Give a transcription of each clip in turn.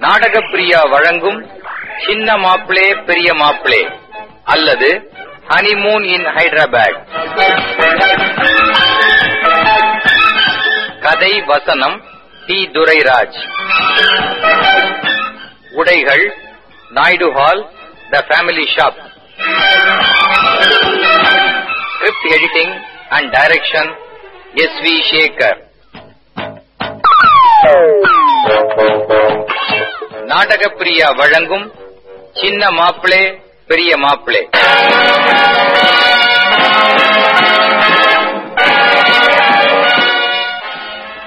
நாடகப்பிரியா வழங்கும் சின்ன மாப்பிளே பெரிய மாப்பிளே அல்லது ஹனிமூன் இன் ஹைதராபாத் கதை வசனம் டி துரைராஜ். உடைகள் Naidu hall the family shop script editing and direction S V Sekhar Natakapriya வழங்கும் சின்ன மாப்பிளே பெரிய மாப்பிளே.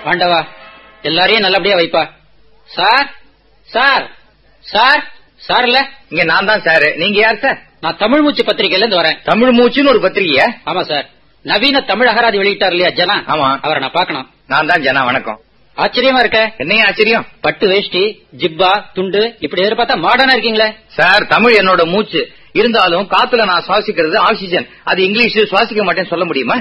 ஆண்டவா எல்லாரையும் நல்லபடியா வைப்பா. சார் சார் சார் சார் இல்ல? இங்க நான் தான் சார். நீங்க யார் சார்? நான் தமிழ் மூச்சு பத்திரிகையில இருந்து வரேன். தமிழ் மூச்சுன்னு ஒரு பத்திரிகையா? ஆமா சார். நவீன தமிழ் அகராதி வெளியிட்டார் இல்லையா ஜனா? ஆமா. அவரை நான் பார்க்கணும். நான் தான் ஜனா வணக்கம். ஆச்சரியமா இருக்க? என்னைய ஆச்சரியம்? பட்டு வேஷ்டி ஜிப்பா துண்டு இப்படி எதிர்பார்த்தா மாடர்னா இருக்கீங்களே. சார் தமிழ் என்னோட மூச்சு. இருந்தாலும் காத்துல நான் சுவாசிக்கிறது ஆக்சிஜன். அது இங்கிலீஷ் சுவாசிக்க மாட்டேன்னு சொல்ல முடியுமா?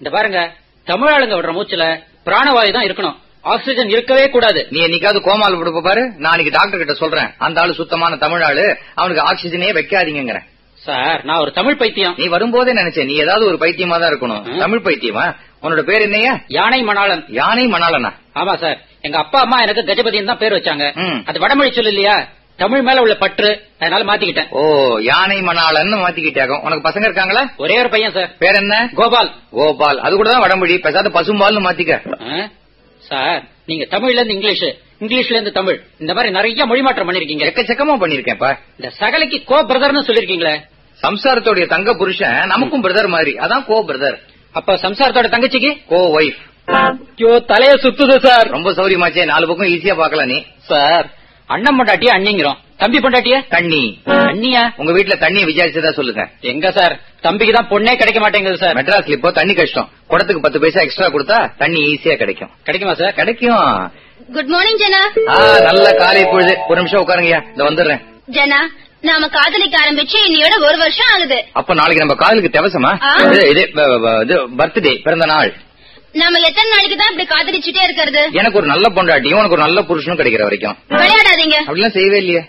இந்த பாருங்க தமிழ் ஆளுங்க விடுற மூச்சுல பிராணவாயு தான் இருக்கணும். ஆக்சிஜன் இருக்கவே கூடாது. நீ என்னைக்காவது கோமால விடுப்ப பாரு. நான் அன்னைக்கு டாக்டர் கிட்ட சொல்றேன். அந்த ஆளு சுத்தமான தமிழ் ஆளு அவனுக்கு ஆக்சிஜனே வைக்காதீங்கிறேன் சார் நான் ஒரு தமிழ் பைத்தியம். நீ வரும்போதே நினைச்சேன் நீ ஏதாவது ஒரு பைத்தியமா தான் இருக்கணும். தமிழ் பைத்தியமா? உன்னோட பேர் என்னையா? யானை மணாளன். யானை மணாலனா ஆமா சார். எங்க அப்பா அம்மா எனக்கு கஜபதினு தான் பேர் வச்சாங்க. அது வடமொழி சொல்லு இல்லையா தமிழ் மேல உள்ள பற்று. அதனால மாத்திக்கிட்டேன். ஓ யானை மணாலன்னு மாத்திக்கிட்டாங்க உனக்கு பசங்க இருக்காங்களா? ஒரே ஒரு பையன் சார். பேர் என்ன? கோபால். கோபால். அது கூட தான் வடமொழி. பேசாத பசும்பால்னு மாத்திக்க? சார் நீங்க தமிழ்ல இருந்து இங்கிலீஷ். இங்கிலீஷ்ல இருந்து தமிழ். இந்த மாதிரி நிறைய மொழி மாற்றம் பண்ணிருக்கீங்க. எக்கச்சக்கமா பண்ணிருக்கேன்ப்பா. இந்த சகலைக்கு கோ பிரதர்னு சொல்லிருக்கீங்களே. சம்சாரத்தோடைய தங்க புருஷன் நமக்கும் பிரதர் மாதிரி. அதான் கோ பிரதர். அப்ப சம்சாரத்தோட தங்கச்சிக்கு? கோ ஒய்ஃப் ஐயோ தலைய சுத்துது சார். ரொம்ப சௌரியமாச்சே நாலு பக்கம் ஈஸியா பாக்கலாம் நீ. சார் அண்ணன் பொண்டாட்டிய அண்ணிங்கிறோம். தம்பி பொண்டாட்டிய? தண்ணி அண்ணியா? உங்க வீட்டுல தண்ணியை விசாரிச்சதா சொல்லுங்க. எங்க சார்? தம்பிக்கு தான் பொண்ணே கிடைக்க மாட்டேங்குது சார். மெட்ராஸ்ல இப்போ தண்ணி கஷ்டம். குடத்துக்கு பத்து பைசா எக்ஸ்ட்ரா கொடுத்தா தண்ணி ஈஸியா கிடைக்கும். கிடைக்குமா சார்? கிடைக்கும். குட் மார்னிங் ஜனா. ஆ, நல்ல காலை பொழுது. ஒரு நிமிஷம் உட்காருங்கய்யா. இந்த வந்துடுறேன். ஜனா நாம காதலிக்க ஆரம்பிச்சு இன்னையோட ஒரு வருஷம் ஆகுது. அப்ப நாளைக்கு நம்ம காதலுக்கு தேவசமா? இது பர்த்டே பிறந்த நாள். நாம எத்தனை நாளைக்கு தான் இப்படி காதலிச்சுட்டே இருக்கிறது? எனக்கு ஒரு நல்ல பொண்டாட்டியும் உனக்கு ஒரு நல்ல புருஷனும் கிடைக்கிற வரைக்கும். விளையாடாதீங்க. அப்படிலாம் செய்யவே இல்லையே.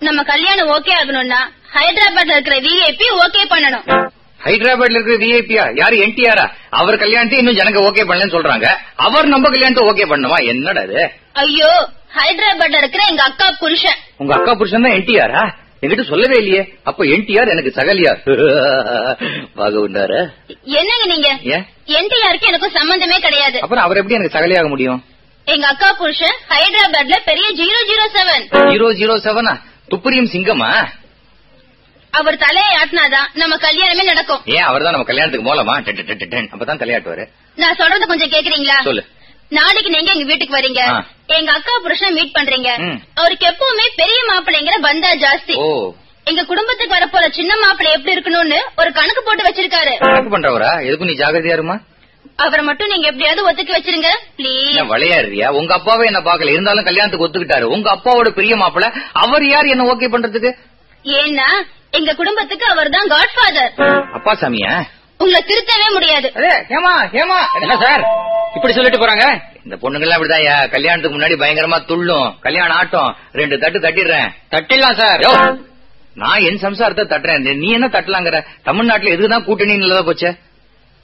நம்ம கல்யாணம் ஓகே ஆகணும்னா ஹைதராபாத்ல இருக்கிற விஐபி ஓகே பண்ணணும். ஹைதராபாத்ல இருக்கிற விஐபியா யாரு என்டிஆரா? அவர் கல்யாணத்தை இன்னும் ஜனங்க ஓகே பண்ணலன்னு சொல்றாங்க. அவர் நம்ம கல்யாணத்தை ஓகே பண்ணுமா? என்னடா இது? ஐயோ ஹைதராபாத்ல இருக்கிற எங்க அக்கா புருஷன். உங்க அக்கா புருஷன் தான் என்டிஆரா? என்கிட்ட சொல்லவே இல்லையே. அப்ப என்டிஆர் எனக்கு சகலியார். பாகவுண்டாரு என்னங்க நீங்க? என்டிஆருக்கு எனக்கும் சம்பந்தமே கிடையாது. அப்புறம் அவர் எப்படி எனக்கு சகலியாக முடியும்? எங்க அக்கா புருஷன் ஹைதராபாத்ல பெரிய zero zero seven. Zero zero செவனா? துப்பரியும் சிங்கமா? அவர் தலையை ஆட்டினாதான் நம்ம கல்யாணமே நடக்கும். ஏன் அவர் தான் நம்ம கல்யாணத்துக்கு மூலமா. அப்பதான் தலையாட்டுவாரு. நான் சொல்றத கொஞ்சம் கேக்குறீங்களா? சொல்லு. நாளைக்கு நீங்க எங்க வீட்டுக்கு வரீங்க. எங்க அக்கா புருஷனை மீட் பண்றீங்க. அவருக்கு எப்பவுமே பெரிய மாப்பிள்ளைங்கிற பந்தா ஜாஸ்தி. எங்க குடும்பத்துக்கு வரப்போற சின்ன மாப்பிள்ளை எப்படி இருக்கணும்னு ஒரு கணக்கு போட்டு வச்சிருக்காரு. கணக்கு பண்றவரா? எதுக்கும் நீ ஜாகிரதையா இருமா? அவரை மட்டும் நீங்க எப்படியாவது ஒத்துக்க வச்சிருங்க ப்ளீஸ் விளையாடுறியா? உங்க அப்பாவே என்ன பாக்கல இருந்தாலும் கல்யாணத்துக்கு ஒத்துக்கிட்டாரு. உங்க அப்பாவோட பெரிய மாப்பிள அவர் யார் என்ன ஓகே பண்றதுக்கு? ஏன்னா எங்க குடும்பத்துக்கு அவர் தான் காட்ஃபாதர் அப்பா சாமியா? உங்களை திருத்தவே முடியாது. அதே ஏமா ஏமா என்ன சார்? இப்படி சொல்லிட்டு போறாங்க? இந்த பொண்ணுங்கெல்லாம் அப்படிதான்யா கல்யாணத்துக்கு முன்னாடி பயங்கரமா துள்ளும். கல்யாணம் ஆட்டம். ரெண்டு தட்டு தட்டிடுறேன். தட்டிடலாம் சார். நான் என் சம்சாரத்தை தட்டுறேன். நீ என்ன தட்டலாங்கிற? தமிழ்நாட்டுல எதுக்குதான் கூட்டணி நல்லதா போச்சே?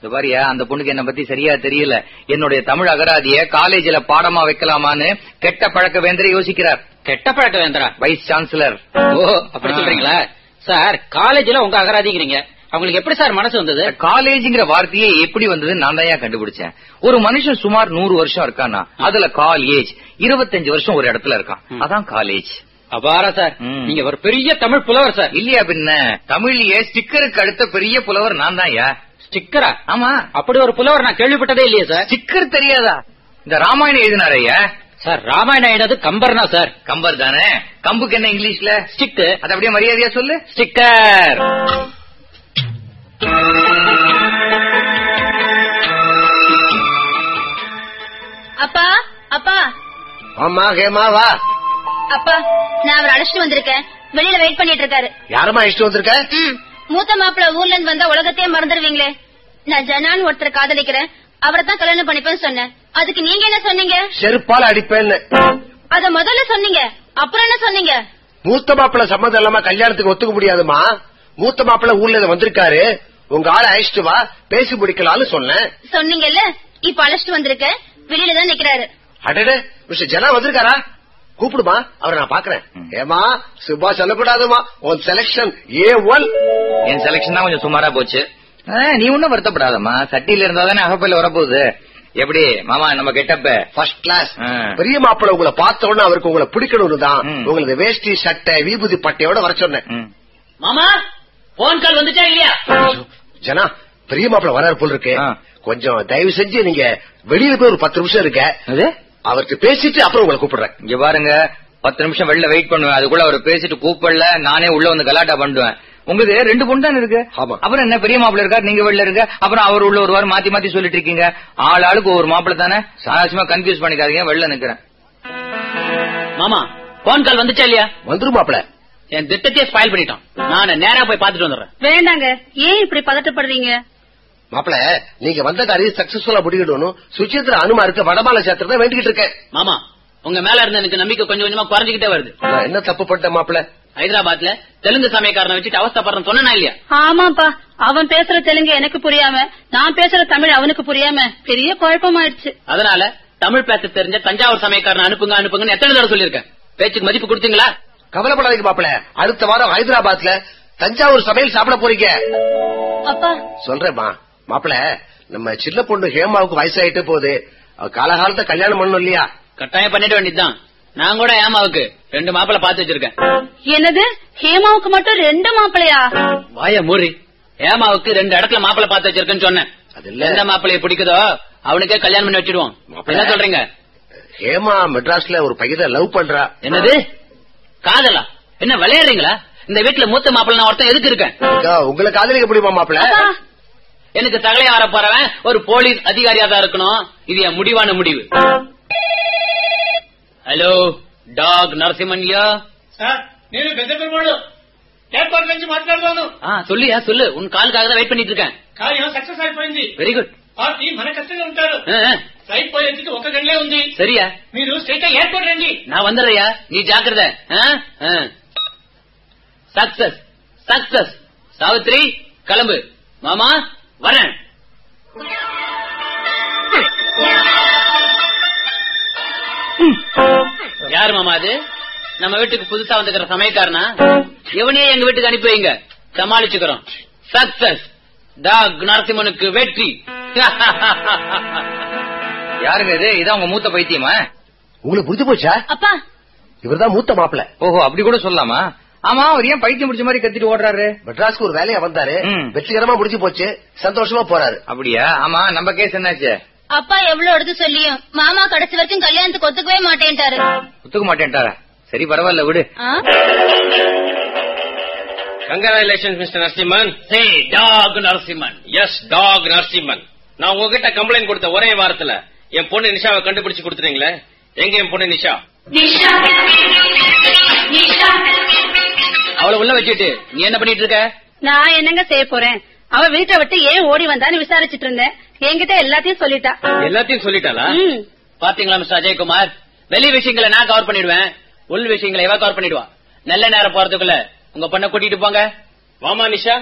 இந்த பாரியா அந்த பொண்ணுக்கு என்ன பத்தி சரியா தெரியல. என்னுடைய தமிழ் அகராதிய காலேஜ்ல பாடமா வைக்கலாமான்னு கெட்ட பழக்க வேந்தரை யோசிக்கிறார். கெட்ட பழக்க வேந்தரா? Vice chancellor. ஓ அப்படி சொல்றீங்களா? சார் காலேஜ்ல உங்க அகராதிங்கிறீங்க. அவங்களுக்கு எப்படி சார் மனசு வந்தது? காலேஜ்ங்கிற வார்த்தையே எப்படி வந்ததுன்னு நான் தான் கண்டுபிடிச்சேன்? ஒரு மனுஷன் சுமார் நூறு வருஷம் இருக்கானா அதுல கால் ஏஜ் இருபத்தஞ்சு வருஷம் ஒரு இடத்துல இருக்கான். அதான் காலேஜ். அபாரா சார். நீங்க ஒரு பெரிய தமிழ் புலவர் சார். இல்லையா பின்ன? தமிழ்லயே ஸ்டிக்கருக்கு அடுத்த பெரிய புலவர் நான் தான் ஸ்டிக்கரா? ஆமா. அப்படி ஒரு புலவர் நான் கேள்விப்பட்டதே இல்லையே சார். ஸ்டிக்கர் தெரியாதா? இந்த ராமாயணம் எழுதினாரையா சார் ராமாயணம் எழுது கம்பர்னா சார். கம்பர் தானே? கம்புக்கு என்ன இங்கிலீஷ்ல? ஸ்டிக் அது அப்படியே மரியாதையா சொல்லு. ஸ்டிக்கர். அப்பா அப்பா. ஆமா ஹேமா வா. அப்பா நான் அவரை அழைச்சிட்டு வந்திருக்கேன். வெளியில வெயிட் பண்ணிட்டு இருக்காரு. யாரம்மா இஷ்டம் வந்திருக்க? மூத்த மாப்பிள்ள ஊர்ல இருந்து வந்தா உலகத்தையே மறந்துடுவீங்களே. நான் ஜனான்னு ஒருத்தரை காதலிக்கிறேன். அவரை தான் கல்யாணம் பண்ணிப்பேன்னு சொன்னேன். அதுக்கு நீங்க என்ன சொன்னீங்க? செருப்பால் அடிப்பேன்னு. அத முதல்ல சொன்னீங்க. அப்புறம் என்ன சொன்னீங்க? மூத்த மாப்பிள்ள சம்மதம் இல்லாம கல்யாணத்துக்கு ஒத்துக்க முடியாதுமா மூத்த மாப்பிள்ள ஊர்ல வந்திருக்காரு. உங்க ஆளை அழைச்சிட்டு வா பேசி முடிக்கலாம்னு சொன்னேன். சொன்னீங்கல்ல? இப்ப அழைச்சிட்டு வந்திருக்க. வெளியில தான் நிக்கிறாரு. அடடே மிஸ்டர் ஜனா வந்திருக்காரா? கூப்பிடுமா அவரை நான் பாக்குறேன். ஏமா சுபா சொல்லக்கூடாதுமா உன் செலக்ஷன் ஏ ஒன் என் செலக்ஷன் தான் கொஞ்சம் சுமாரா போச்சு. நீ ஒன்னும் வருத்தப்படாதம்மா. சட்டியில இருந்தா தானே அகப்பையில வரப்போகுது. எப்படி மாமா நம்ம கெட்டப்ப? First class. பெரிய மாப்பிள்ள உங்களை பார்த்த உடனே அவருக்கு உங்களை பிடிக்கணும்னு தான் ம். உங்களது வேஷ்டி சட்டை விபூதி பட்டையோட வர சொன்னேன். மாமா போன் கால் வந்துச்சா இல்லையா? ஜனா பெரிய மாப்பிள்ள வராரு போல் இருக்கு. கொஞ்சம் தயவு செஞ்சு நீங்க வெளியில போய் ஒரு பத்து நிமிஷம் இருக்க அது அவருக்கு பேசிட்டு அப்புறம் உங்களை கூப்பிடுறேன். இங்க பாருங்க பத்து நிமிஷம் வெளில வெயிட் பண்ணுவேன். அதுக்குள்ள அவர் பேசிட்டு கூப்பிடல நானே உள்ள வந்து கலாட்டா பண்ணுவேன் உங்களுக்கு ரெண்டு பொண்ணு தானே இருக்கு? ஆமா. அப்புறம் என்ன பெரிய மாப்பிள்ள இருக்காரு நீங்க வெளில இருக்க அப்புறம் அவர் உள்ள ஒரு வாரம் மாத்தி மாத்தி சொல்லிட்டு இருக்கீங்க. ஆள் ஆளுக்கு ஒரு மாப்பிள்ள தானே. சாதாரணமா கன்ஃபியூஸ் பண்ணிக்காதீங்க வெளில நிக்கிறேன். மாமா போன் கால் வந்துச்சா இல்லையா? வந்துரும் மாப்பிள்ள. என் திட்டத்தையே ஸ்பாயில் பண்ணிட்டான். நான் நேரா போய் பாத்துட்டு வந்துடுறேன். வேண்டாங்க. ஏன் இப்படி பதட்டப்படுறீங்க? மாப்பிள்ள நீங்க வந்த காரியம் சக்சஸ்ஃபுல்லா முடிக்கணும் சுச்சித்திர அனுமா இருக்க வடமால சேத்திரத்தை வேண்டிக்கிட்டு இருக்கேன். மாமா உங்க மேல இருந்த எனக்கு நம்பிக்கை கொஞ்சம் கொஞ்சமா குறைஞ்சுக்கிட்டே வருது. என்ன தப்பு பண்ணிட்டேன் மாப்பிள்ள ஹைதராபாத்ல தெலுங்கு சமயக்காரனை வச்சுட்டு அவஸ்தப்படுறேன் சொன்னா இல்லையா? ஆமாப்பா அவன் பேசுற தெலுங்கு எனக்கு புரியாம நான் பேசுற தமிழ் அவனுக்கு புரியாம பெரிய குழப்பமாயிடுச்சு. அதனால தமிழ் பேச தெரிஞ்ச தஞ்சாவூர் சமயக்காரனை அனுப்புங்க அனுப்புங்கன்னு எத்தனை தடவை சொல்லியிருக்கேன்? பேச்சுக்கு மதிப்பு கொடுத்தீங்களா? கவலைப்படாதீங்க மாப்பிள்ள அடுத்த வாரம் ஹைதராபாத்ல தஞ்சாவூர் சமையல் சாப்பிட போறீங்க. அப்பா. சொல்றேம்மா. மாப்பிள்ள நம்ம சின்ன பொண்ணு ஹேமாவுக்கு வயசாயிட்டு போகுது. காலகாலத்தை கல்யாணம் பண்ணணும் இல்லையா? கட்டாயம் பண்ணிட வேண்டியதுதான். நான் கூட ஏமாவுக்கு ரெண்டு மாப்பிளை பார்த்து வச்சிருக்கேன். என்னது? ஹேமாவுக்கு மட்டும் ரெண்டு மாப்பிளையா? வாய மூறி ஏமாவுக்கு ரெண்டு இடத்துல மாப்பிளை பார்த்து வச்சிருக்கேன்னு சொன்னேன். எந்த மாப்பிளைய பிடிக்குதோ அவனுக்கே கல்யாணம் பண்ணி வச்சிடுவோம். மாப்பிள்ளை. என்ன சொல்றீங்க? ஹேமா மெட்ராஸ்ல ஒரு பையனை லவ் பண்றா. என்னது? காதலா என்ன விளையாடுறீங்களா இந்த வீட்டுல மூத்த மாப்பிள்ளை நான் ஒருத்தன் எதுக்கு இருக்கேன் அக்கா, உங்களை காதலிக்க முடியுமா மாப்பிள்ள அப்பா எனக்கு தகலையா வர போறவன் ஒரு போலீஸ் அதிகாரியா தான் இருக்கணும் இது என் முடிவான முடிவு హలో డాగ్ నరసింహన్య సార్ నేను పెద్ద పెరుమాడు ఎయిర్పోర్ట్ నుంచి మాట్లాడుతాను சொல்லியா சொல்லு உன் காலுக்காக தான் வெயிட் பண்ணிட்டு இருக்கேன் కార్యం సక్సెస్ అయిపోయింది వెరీ గుడ్ పార్టీ మన కష్టంగా ఉంటారు ఫ్లైట్ పోయేందుకు ఒక గంటలే ఉంది சரியா మీరు స్ట్రైట్ ఎయిర్పోర్ట్ రండి நான் வந்துடுறையா நீ ஜாக்கிரத சக்சஸ் சக்சஸ் சாவித்ரி கிளம்பு மாமா வரேன் யாரு மாமா அது நம்ம வீட்டுக்கு புதுசா வந்துக்கிற சமயக்காரனா இவனையே எங்க வீட்டுக்கு அனுப்பி வைங்க சமாளிச்சுக்கிறோம் சக்சஸ் டாக் நரசிம்மனுக்கு வெற்றி. யாருங்க இது? இதான் உங்க மூத்த பைத்தியமா? உங்களுக்கு புரிஞ்சு போச்சா? அப்பா. இவர்தான் மூத்த மாப்பிள்ள. ஓஹோ அப்படி கூட சொல்லலாமா? ஆமா அவர் ஏன் பைத்தியம் முடிச்ச மாதிரி கத்திட்டு ஓடுறாரு? மெட்ராஸ்க்கு ஒரு வேலையா வந்தாரு. வெற்றிகரமா முடிஞ்சு போச்சு. சந்தோஷமா போறாரு. அப்படியா? ஆமா நம்ம கேஸ் என்னாச்சு? அப்பா எவ்வளவு எடுத்து சொல்லியும். மாமா கடைசி வரைக்கும் கல்யாணத்துக்கு ஒத்துக்கவே மாட்டேன்ட்டாரு. ஒத்துக்க மாட்டேன்ட்டாரா? சரி பரவாயில்ல விடு. ஆ? Congratulation mister Narasimhan hey doc Narasimhan yes doc Narasimhan நான் உங்ககிட்ட கம்ப்ளைண்ட் கொடுத்த ஒரே வாரத்துல என் பொண்ணு நிஷாவை கண்டுபிடிச்சு கொடுத்துறீங்களே எங்க என் பொண்ணு நிஷா? அவளை உள்ள வச்சுட்டு நீ என்ன பண்ணிட்டு இருக்க? நான் என்னங்க செய்ய போறேன்? அவ வீட்டை விட்டு ஏன் ஓடி வந்தான்னு விசாரிச்சுட்டு இருந்தேன். என்கிட்ட எல்லாத்தையும் சொல்லிட்டா. எல்லாத்தையும் சொல்லிட்டாளா? ம். பாத்தீங்களா மிஸ்டர் அஜய்குமார்? வெளி விஷயங்களை நான் கவர் பண்ணிடுவேன். உள் விஷயங்களை இவ கவர் பண்ணிடுவா. நல்ல நேரம் போறதுக்குள்ள உங்க பொண்ணை கூட்டிட்டு போங்க. வாமா நிஷா.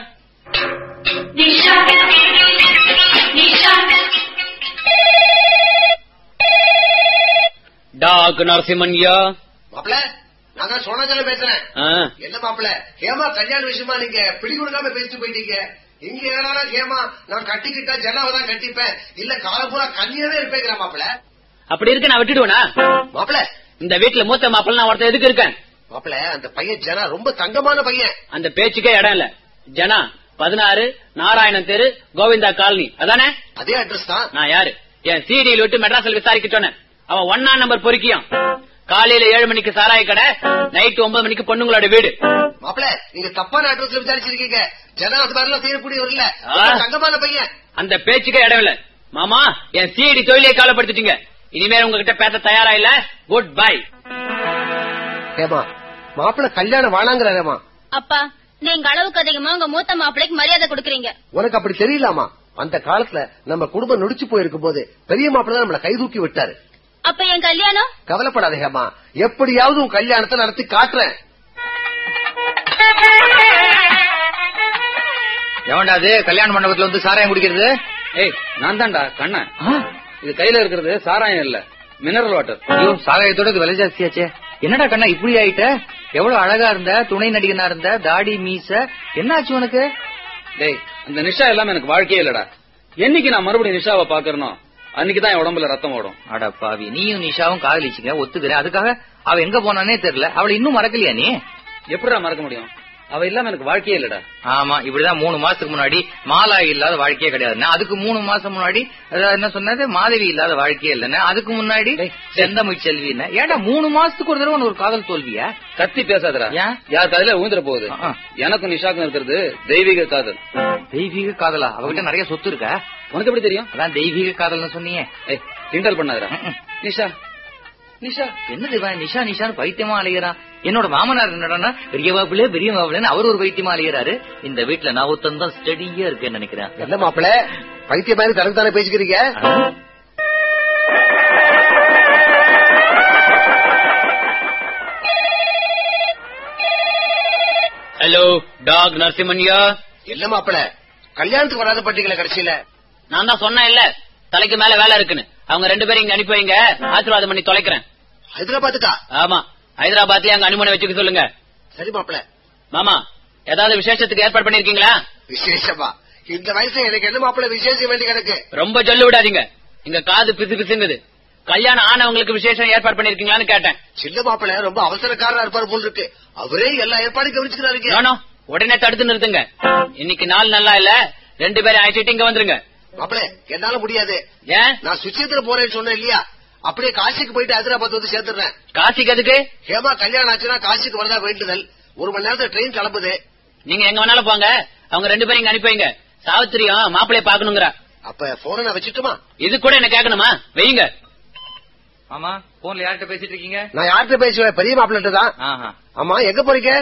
டாக் நரசிம்மன்யா மாப்பிள்ள நான் தான் சோனாஜல பேசுறேன். என்ன மாப்பிள்ள ஹேமா கல்யாண விஷயமா நீங்க பிடி கொடுக்காம பேசிட்டு போயிட்டீங்க. இங்க என்னடா ஹேமா நான் கட்டிக்கிட்டா ஜனாவை தான் கட்டிப்பேன். இல்ல காலம் பூரா கன்னியாவே இருப்பேங்கிற மாப்பிள்ள அப்படி இருக்கு நான் விட்டுடுவேனா? மாப்பிள்ள இந்த வீட்டுல மூத்த மாப்பிள்ள நான் ஒருத்தன் எதுக்கு இருக்கேன்? மாப்பிள்ள அந்த பையன் ஜனா ரொம்ப தங்கமான பையன். அந்த பேச்சுக்கே இடம் இல்ல. ஜனா பதினாறு நாராயணன் தெரு கோவிந்தா காலனி. அதானே? அதே அட்ரஸ் தான். நான் யாரு? என் சிடியில் விட்டு மெட்ராஸில் விசாரிக்க சொன்னேன். அவன் ஒன்னா நம்பர் பொறுக்கியான். காலையில ஏழு மணிக்கு சாராய கடை நைட்டு ஒன்பது மணிக்கு பொண்ணுங்களோட வீடு. மாப்பிள்ள நீங்க தப்பான அட்ரஸ்ல விசாரிச்சிருக்கீங்க. ஜனா அது மாதிரிலாம் செய்யக்கூடியவர் இல்ல. தங்கமான பையன். அந்த பேச்சுக்கே இடம் இல்ல. மாமா என் சிடி தொழிலை காலப்படுத்திட்டீங்க. இனிமேல் உங்ககிட்ட பேச தயாரா இல்ல? குட் பை ஹேமா மாப்பிள்ள கல்யாணம் வாழாங்கிறாரேமா அப்பா நீங்க அளவுக்கு அதிகமா உங்க மூத்த மாப்பிளைக்கு மரியாதை கொடுக்கறீங்க. உனக்கு அப்படி தெரியலாமா? அந்த காலத்துல நம்ம குடும்பம் நொடிச்சு போயிருக்கும் போது பெரிய மாப்பிள்ள தான் நம்மள கை தூக்கி விட்டாரு. அப்ப என் கல்யாணம்? கவலைப்படாத ஹேமா எப்படியாவது உன் கல்யாணத்தை நடத்தி காட்டுறேன். எவன்டா அது? கல்யாண மண்டபத்துல வந்து சாராயம் குடிக்கிறது? ஏய் நான் தான்டா கண்ணன் இது கையில இருக்கிறது சாராயம் இல்ல. Mineral water. ஐயோ சாராயத்தோட இது விலை ஜாஸ்தியாச்சே. என்னடா கண்ணா இப்படி ஆயிட்ட? எவ்வளவு அழகா இருந்த துணை நடிகனா இருந்த தாடி மீச என்னாச்சு உனக்கு? டேய் அந்த நிஷா எல்லாம் எனக்கு வாழ்க்கையே இல்லடா. என்னைக்கு நான் மறுபடியும் நிஷாவை பாக்குறனோ அன்னைக்கு தான் என் உடம்புல ரத்தம் ஓடும். அட பாவி நீயும் நிஷாவும் காதலிச்சிங்க ஒத்துக்கிறேன் அதுக்காக அவ எங்க போனானே தெரியல. அவளை இன்னும் மறக்கலையா நீ? எப்படிடா மறக்க முடியும்? அவ இல்லாம எனக்கு வாழ்க்கையே இல்லடா. ஆமா இப்படிதான் மூணு மாசத்துக்கு முன்னாடி மாலாய் இல்லாத வாழ்க்கையே கிடையாது. அதுக்கு மூணு மாசம் முன்னாடி என்ன சொன்னது? மாதவி இல்லாத வாழ்க்கையே இல்லைன்னு. அதுக்கு முன்னாடி செந்தமிழ் செல்வின்னு. ஏன்டா மூணு மாசத்துக்கு ஒரு தடவை ஒரு காதல் தோல்வியா? கத்தி பேசாதடா? யார் காதல ஊந்துற போகுது. எனக்கும் நிஷாக்கும் இருக்கிறது தெய்வீக காதல். தெய்வீக காதலா? அவகிட்ட நிறைய சொத்து இருக்கா? உனக்கு எப்படி தெரியும்? அதான் தெய்வீக காதல்னு சொன்னீங்க கிண்டல் பண்ணாதடா. நிஷா நிஷா என்னது இவன்? நிஷா நிஷான்னு பைத்தியமா அலைகிறான் என்னோட மாமனார் என்னடா பெரிய மாப்பிள்ளை பெரிய மாப்பிள்ளைன்னு அவர் ஒரு பைத்தியமா அலைகிறாரு இந்த வீட்டுல நான் ஒருத்தன் தான் ஸ்டடியா இருக்கேன்னு நினைக்கிறேன். என்ன மாப்பிள பைத்திய மாதிரி தனக்கு தானே பேசிக்கிறீங்க? ஹலோ டாக் நரசிம்மன்யா. என்ன மாப்பிள கல்யாணத்துக்கு வராத பட்டீங்களா கடைசியில. நான் தான் சொன்னேன் இல்ல தலைக்கு மேல வேலை இருக்குன்னு. அவங்க ரெண்டு பேரும் இங்க அனுப்பி வைங்க. ஆசீர்வாதம் பண்ணி தொலைக்கிறேன். ஹைதராபாத்துக்கா? ஆமா. ஹைதராபாத்லயே அங்க அனுமதி வச்சுக்க சொல்லுங்க. சரி மாப்பிள. மாமா ஏதாவது விசேஷத்துக்கு ஏற்பாடு பண்ணிருக்கீங்களா? விசேஷமா? இந்த வயசுல எனக்கு என்ன மாப்பிள விசேஷம் வேண்டி கிடக்கு? ரொம்ப சொல்லு விடாதீங்க. இங்க காது பிசு பிசுங்குது. கல்யாணம் ஆனவங்களுக்கு விசேஷம் ஏற்பாடு பண்ணிருக்கீங்களான்னு கேட்டேன். சின்ன மாப்பிள ரொம்ப அவசரக்காரரா இருப்பாரு போல் இருக்கு அவரே எல்லா ஏற்பாடும் கவனிச்சுக்கிறாருங்க. நானோ உடனே தடுத்து நிறுத்துங்க. இன்னைக்கு நாள் நல்லா இல்ல. ரெண்டு பேரும் அழைச்சிட்டு இங்க வந்துருங்க. மாப்பிள என்னால முடியாது. ஏன்? நான் சுவிட்சத்துல போறேன்னு சொன்னேன் இல்லையா? அப்படியே காசிக்கு போயிட்டு ஹைதராபாத் வந்து சேர்த்துறேன் காசிக்கு எதுக்கு? ஹேமா கல்யாணம் ஆச்சுன்னா காசிக்கு வரதா வேண்டுதல். ஒரு மணி நேரத்துல ட்ரெயின் கிளம்புது. நீங்க எங்க வேணாலும் போங்க. அவங்க ரெண்டு பேரும் இங்க அனுப்பி வைங்க சாவித்திரியும் மாப்பிளைய பாக்கணுங்கிறா அப்ப போன நான் வச்சுட்டுமா? இது கூட என்ன கேட்கணுமா? வைங்க ஆமா போன்ல யார்கிட்ட பேசிட்டு இருக்கீங்க? நான் யார்கிட்ட பேசுவேன்? பெரிய மாப்பிள்ளட்டு தான். ஆஹா. ஆமா எங்க போறீங்க.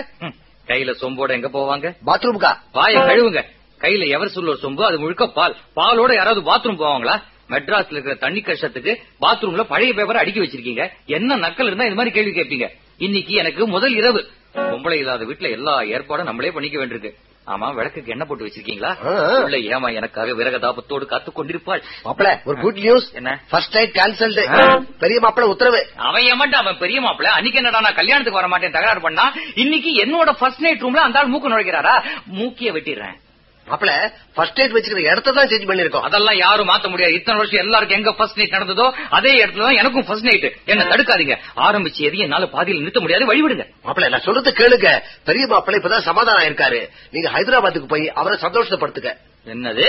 கையில சொம்போட எங்க போவாங்க? பாத்ரூமுக்கா? வாயை கழுவுங்க. கையில எவர் சொல்ல ஒரு சொம்பு அது முழுக்க பால். பாலோட யாராவது பாத்ரூம் போவாங்களா? மெட்ராஸ்ல இருக்கிற தண்ணி கஷ்டத்துக்கு பாத்ரூம்ல பழைய பேப்பரை அடுக்கி வச்சிருக்கீங்க. என்ன நக்கல் இருந்தா இது மாதிரி கேள்வி கேட்பீங்க. இன்னைக்கு எனக்கு முதல் இரவு. பொம்பளை இல்லாத வீட்டுல எல்லா ஏற்பாடும் நம்மளே பண்ணிக்க வேண்டியிருக்கு. ஆமா விளக்குக்கு எண்ணெய் போட்டு வச்சிருக்கீங்களா. உள்ள ஏமா எனக்காக விரகதாபத்தோடு காத்துக் கொண்டிருப்பாள் மாப்பிள ஒரு குட் நியூஸ் என்ன? First night cancelled. பெரிய மாப்பிள உத்தரவு. அவன் ஏமாட்ட அவன் பெரிய மாப்பிள. அன்னைக்கு என்னடா நான் கல்யாணத்துக்கு வர மாட்டேன் தகராறு பண்ணா? இன்னைக்கு என்னோட ஃபர்ஸ்ட் நைட் ரூம்ல அந்த ஆள் மூக்கு நுழைக்கிறாரா? மூக்கிய வெட்டிடுறேன். மாப்பிள ஃபர்ஸ்ட் நைட் வச்சுக்கிற இடத்த தான் சேஞ்ச் பண்ணிருக்கோம் அதெல்லாம் யாரும் மாத்த முடியாது. இத்தனை வருஷம் எல்லாருக்கும் எங்க ஃபர்ஸ்ட் நைட் நடந்ததோ அதே இடத்துல தான் எனக்கும் ஃபர்ஸ்ட் நைட் என்ன தடுக்காதீங்க. ஆரம்பிச்சு எதையும் என்னால பாதியில் நிறுத்த முடியாது. வழிவிடுங்க. மாப்பிள நான் சொல்றது கேளுங்க. பெரிய மாப்பிள இப்பதான் சமாதானம் ஆயிருக்காரு. நீங்க ஹைதராபாத்துக்கு போய் அவரை சந்தோஷப்படுத்துங்க. என்னது?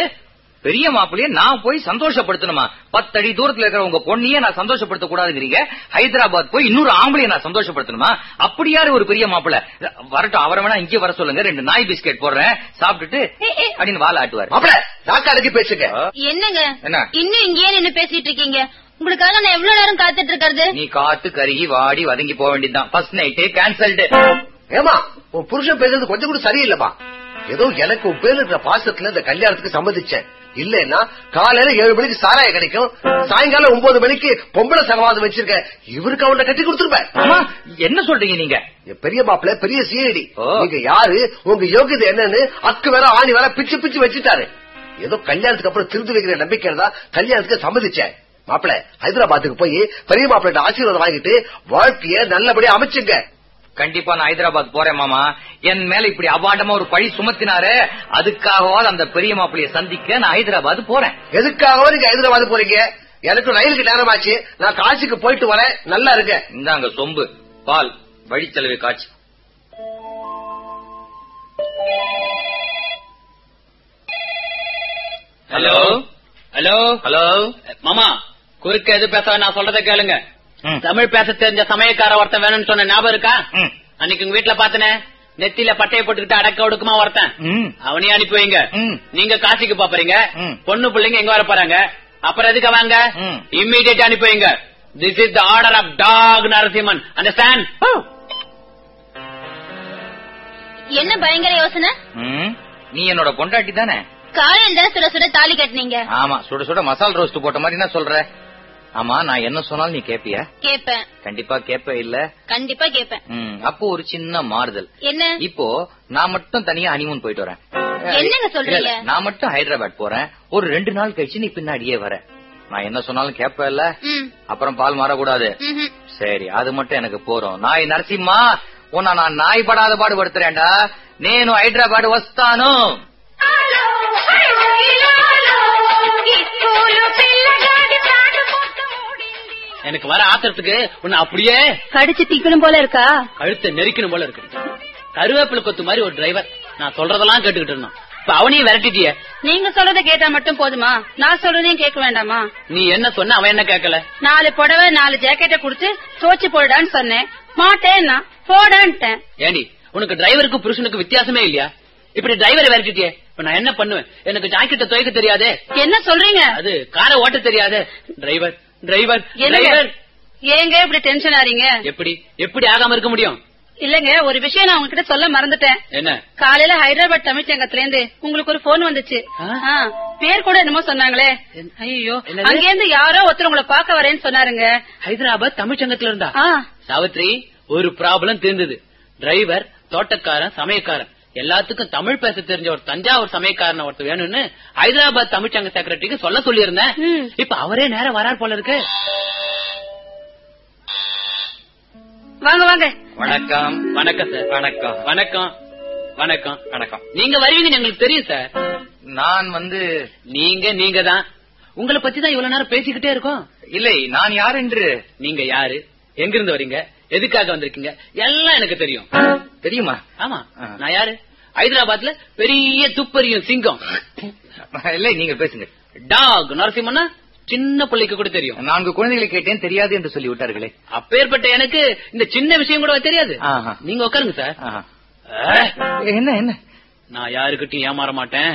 பெரிய மாப்பிள்ளைய நான் போய் சந்தோஷப்படுத்தணுமா? பத்தடி தூரத்துல இருக்கிற உங்க பொண்ணையே நான் சந்தோஷப்படுத்த கூடாதுங்கிறீங்க ஹைதராபாத் போய் இன்னொரு ஆம்பளைய நான் சந்தோஷப்படுத்தணுமா? அப்படி யாரு ஒரு பெரிய மாப்பிள வரட்டும் அவரை வேணா இங்கே வர சொல்லுங்க. ரெண்டு நாய் பிஸ்கெட் போடுறேன். சாப்பிட்டுட்டு அப்படின்னு வாழ ஆட்டுவாரு. மாப்பிள நாக்கு அடக்கி பேசுங்க. என்னங்க? என்ன? இன்னும் இங்கேயே நின்னு பேசிட்டு இருக்கீங்க. உங்களுக்காக நான் எவ்வளவு நேரம் காத்துட்டு இருக்கிறது? நீ காத்து கருகி வாடி வதங்கி போக வேண்டியதுதான். ஃபர்ஸ்ட் நைட்டு கேன்சல்டு ஏமா உன் புருஷன் பேசுறது கொஞ்சம் கூட சரியில்லைப்பா ஏதோ எனக்கு உன் இருக்கிற பாசத்துல இந்த கல்யாணத்துக்கு சம்மதிச்சேன். இல்லன்னா காலையில ஏழு மணிக்கு சாராயம் கிடைக்கும் சாயங்காலம் ஒன்பது மணிக்கு பொம்பளை சகவாதம் வச்சிருக்க இவருக்கு அவனை கட்டி கொடுத்துருப்பேன். ஆமா என்ன சொல்றீங்க நீங்க? பெரிய மாப்பிள்ள பெரிய சிஐடி. நீங்க யாரு? உங்க யோகியதை என்னன்னு அக்கு வேற ஆணி வேற பிச்சு பிச்சு வச்சுட்டாரு. ஏதோ கல்யாணத்துக்கு அப்புறம் திருந்து வைக்கிற நம்பிக்கை தான் கல்யாணத்துக்கு சம்மதிச்சேன். மாப்பிள்ள ஹைதராபாத்துக்கு போய் பெரிய மாப்பிள்ள ஆசீர்வாதம் வாங்கிட்டு வாழ்க்கைய நல்லபடியா அமைச்சுங்க. கண்டிப்பா நான் ஹைதராபாத் போறேன் மாமா. என் மேல இப்படி அபாண்டமா ஒரு பழி சுமத்தினாரு அதுக்காகவாது அந்த பெரிய மாப்பிளைய சந்திக்க நான் ஹைதராபாத் போறேன். எதுக்காக நீங்க ஹைதராபாத் போறீங்க? எனக்கு ரயிலுக்கு நேரமாச்சு. நான் காசிக்கு போயிட்டு வரேன். நல்லா இருங்க. இந்தாங்க சொம்பு பால் வழிச்செலவு காட்சி. ஹலோ? ஹலோ? ஹலோ? மாமா குறுக்க எது பேச நான் சொல்றதை கேளுங்க. தமிழ் பேச தெரிஞ்ச சமயக்கார ஒருத்தன் வேணும்னு சொன்ன ஞாபகம் இருக்கா. அன்னைக்கு உங்க வீட்டுல பாத்தனே நெத்தியில பட்டைய போட்டுக்கிட்டு அடக்க ஒடுக்குமா ஒருத்தன். அவனையும் அனுப்பி வைங்க. நீங்க காசிக்கு பாப்பறீங்க. பொண்ணு பிள்ளைங்க எங்க வர போறாங்க? அப்புறம் எதுக்கு வாங்க. இம்மீடியட் அனுப்பி வைங்க. This is the order of doc Narasimhan understand என்ன பயங்கர யோசனை. நீ என்னோட பொண்டாட்டி தானே? காலையில் தானே சுட சுட தாலி கட்டினீங்க. ஆமா சுட சுட மசால் ரோஸ்ட் போட்ட மாதிரி என்ன சொல்ற? ஆமா நான் என்ன சொன்னாலும் நீ கேப்பியா? கேப்பேன். கண்டிப்பா கேப்ப இல்ல. கண்டிப்பா கேப்பேன். அப்போ ஒரு சின்ன மாறுதல். என்ன? இப்போ நான் மட்டும் தனியா ஹனிமூன் போயிட்டு வரேன். என்னங்க நான் மட்டும் ஹைதராபாத் போறேன். ஒரு ரெண்டு நாள் கழிச்சு நீ பின்னாடியே வர. நான் என்ன சொன்னாலும் கேப்ப இல்ல. அப்புறம் பால் மாறக்கூடாது. சரி அது மட்டும் எனக்கு போறோம் நாய் நரசிம்மா உன்னை நான் நாய் படாத பாடு படுத்துறேன்டா நேனு ஹைதராபாத் வஸ்தானு. எனக்கு வர ஆத்திரத்துக்கு உன்னை அப்படியே கடிச்சு திக்கணும் போல இருக்கா? கழுத்தை நெரிக்கணும் போல இருக்கு. கருவேப்பிலை கொத்து மாதிரி ஒரு டிரைவர் நான் சொல்றதெல்லாம் கேட்டுக்கிட்டு இருந்தான். இப்ப அவனையும் விரட்டிட்டிய. நீங்க சொல்றத கேட்டா மட்டும் போதுமா? நான் சொல்றதையும் கேட்க வேண்டாமா? நீ என்ன சொன்ன அவன் என்ன கேட்கல? நாலு புடவை நாலு ஜாக்கெட்டை குடுத்து தோச்சு போடுடான்னு சொன்னேன். மாட்டேன்னா போடான்ட்டேன். ஏண்டி உனக்கு டிரைவருக்கு புருஷனுக்கு வித்தியாசமே இல்லையா? இப்படி டிரைவரை விரட்டிட்டியே. இப்ப நான் என்ன பண்ணுவேன்? எனக்கு ஜாக்கெட்டை துவைக்க தெரியாதே. என்ன சொல்றீங்க? அது காரை ஓட்ட தெரியாதே டிரைவர் டிரைவர் ஏங்க இப்படி டென்ஷன் ஆறீங்க? எப்படி? எப்படி ஆகாம இருக்க முடியும்? இல்லங்க ஒரு விஷயம் நான் உங்ககிட்ட சொல்ல மறந்துட்டேன். என்ன? காலையில ஹைதராபாத் தமிழ்ச்சங்கத்துல இருந்து உங்களுக்கு ஒரு போன் வந்துச்சு. பேர் கூட என்னமோ சொன்னாங்களே. ஐயோ? அங்க இருந்து யாரோ ஒருத்தர் உங்களை பார்க்க வரேன்னு சொன்னாருங்க. ஹைதராபாத் தமிழ் சங்கத்துல இருந்தா சாவித்ரி ஒரு ப்ராப்ளம் தீர்ந்தது. டிரைவர் தோட்டக்காரன் சமயக்காரன். எல்லாத்துக்கும் தமிழ் பேச தெரிஞ்ச ஒரு தஞ்சாவூர் சமயக்காரன் ஒருத்தர் வேணும்னு ஹைதராபாத் தமிழ்ச்சங்க செக்ரட்டரிக்கு சொல்ல சொல்லியிருந்தேன். இப்ப அவரே நேரம் வரார் போல இருக்கு. வாங்க வாங்க. வணக்கம். வணக்கம் சார் வணக்கம். வணக்கம். வணக்கம். வணக்கம். நீங்க வருவீங்கன்னு எங்களுக்கு தெரியும் சார் நான் வந்து நீங்க நீங்க தான். உங்களை பத்தி தான் இவ்வளவு நேரம் பேசிக்கிட்டே இருக்கோம். இல்லை நான் யார் என்று? நீங்க யாரு? எங்க இருந்து வரீங்க? எதுக்காக வந்திருக்கீங்க? எல்லாம் எனக்கு தெரியும். தெரியுமா? ஆமா. நான் யாரு? ஹைதராபாத்ல பெரிய துப்பறியும் சிங்கம். இல்லை நீங்க பேசுங்க. டாக் நரசிம்மன்னா சின்ன பிள்ளைக்கு கூட தெரியும். நான்கு குழந்தைகளை கேட்டேன் தெரியாது என்று சொல்லி விட்டார்களே. அப்பேற்பட்ட எனக்கு இந்த சின்ன விஷயம் கூட தெரியாது. நீங்க உட்காருங்க சார். என்ன என்ன? நான் யாருக்கிட்டையும் ஏமாற மாட்டேன்.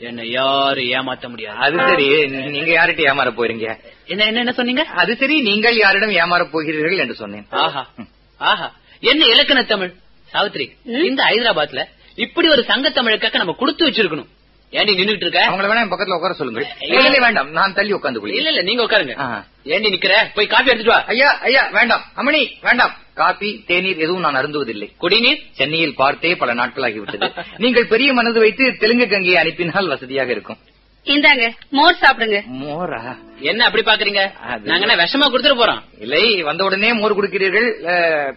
என்ன யாரும் ஏமாத்த முடியாது. அது சரி. நீங்க யார்கிட்ட ஏமாற போறீங்க? என்ன என்ன என்ன சொன்னீங்க? அது சரி நீங்கள் யாரிடம் ஏமாற போகிறீர்கள் என்று சொன்னேன். ஆஹா. ஆஹா. என்ன இலக்கண தமிழ்? சாவித்ரி இந்த ஹைதராபாத்ல இப்படி ஒரு சங்க தமிழுக்காக நம்ம கொடுத்து வச்சிருக்கணும். ஏண்டி நின்னுட்டு இருக்க? அவங்கள வேணா பக்கத்துல உட்கார சொல்லுங்கள் இல்லை, வேண்டாம். நான் தள்ளி உட்கார்ந்து இல்ல இல்ல நீங்க உட்காருங்க. ஏண்டி நிக்கிற? போய் காப்பி எடுத்துட்டு வா. ஐயா ஐயா வேண்டாம். அம்மணி வேண்டாம். காபி தேநீர் எதுவும் நான் அருந்துவதில்லை. குடிநீர்? சென்னையில் பார்த்தே பல நாட்களாகிவிட்டது. நீங்கள் பெரிய மனது வைத்து தெலுங்கு கங்கையை அனுப்பினால் வசதியாக இருக்கும். இந்தாங்க மோர் சாப்பிடுங்க. மோரா? என்ன அப்படி பாக்குறீங்க? நாங்க என்ன விஷமா கொடுத்துட்டு போறோம்? இல்லை வந்த உடனே மோர் கொடுக்கிறீர்கள்.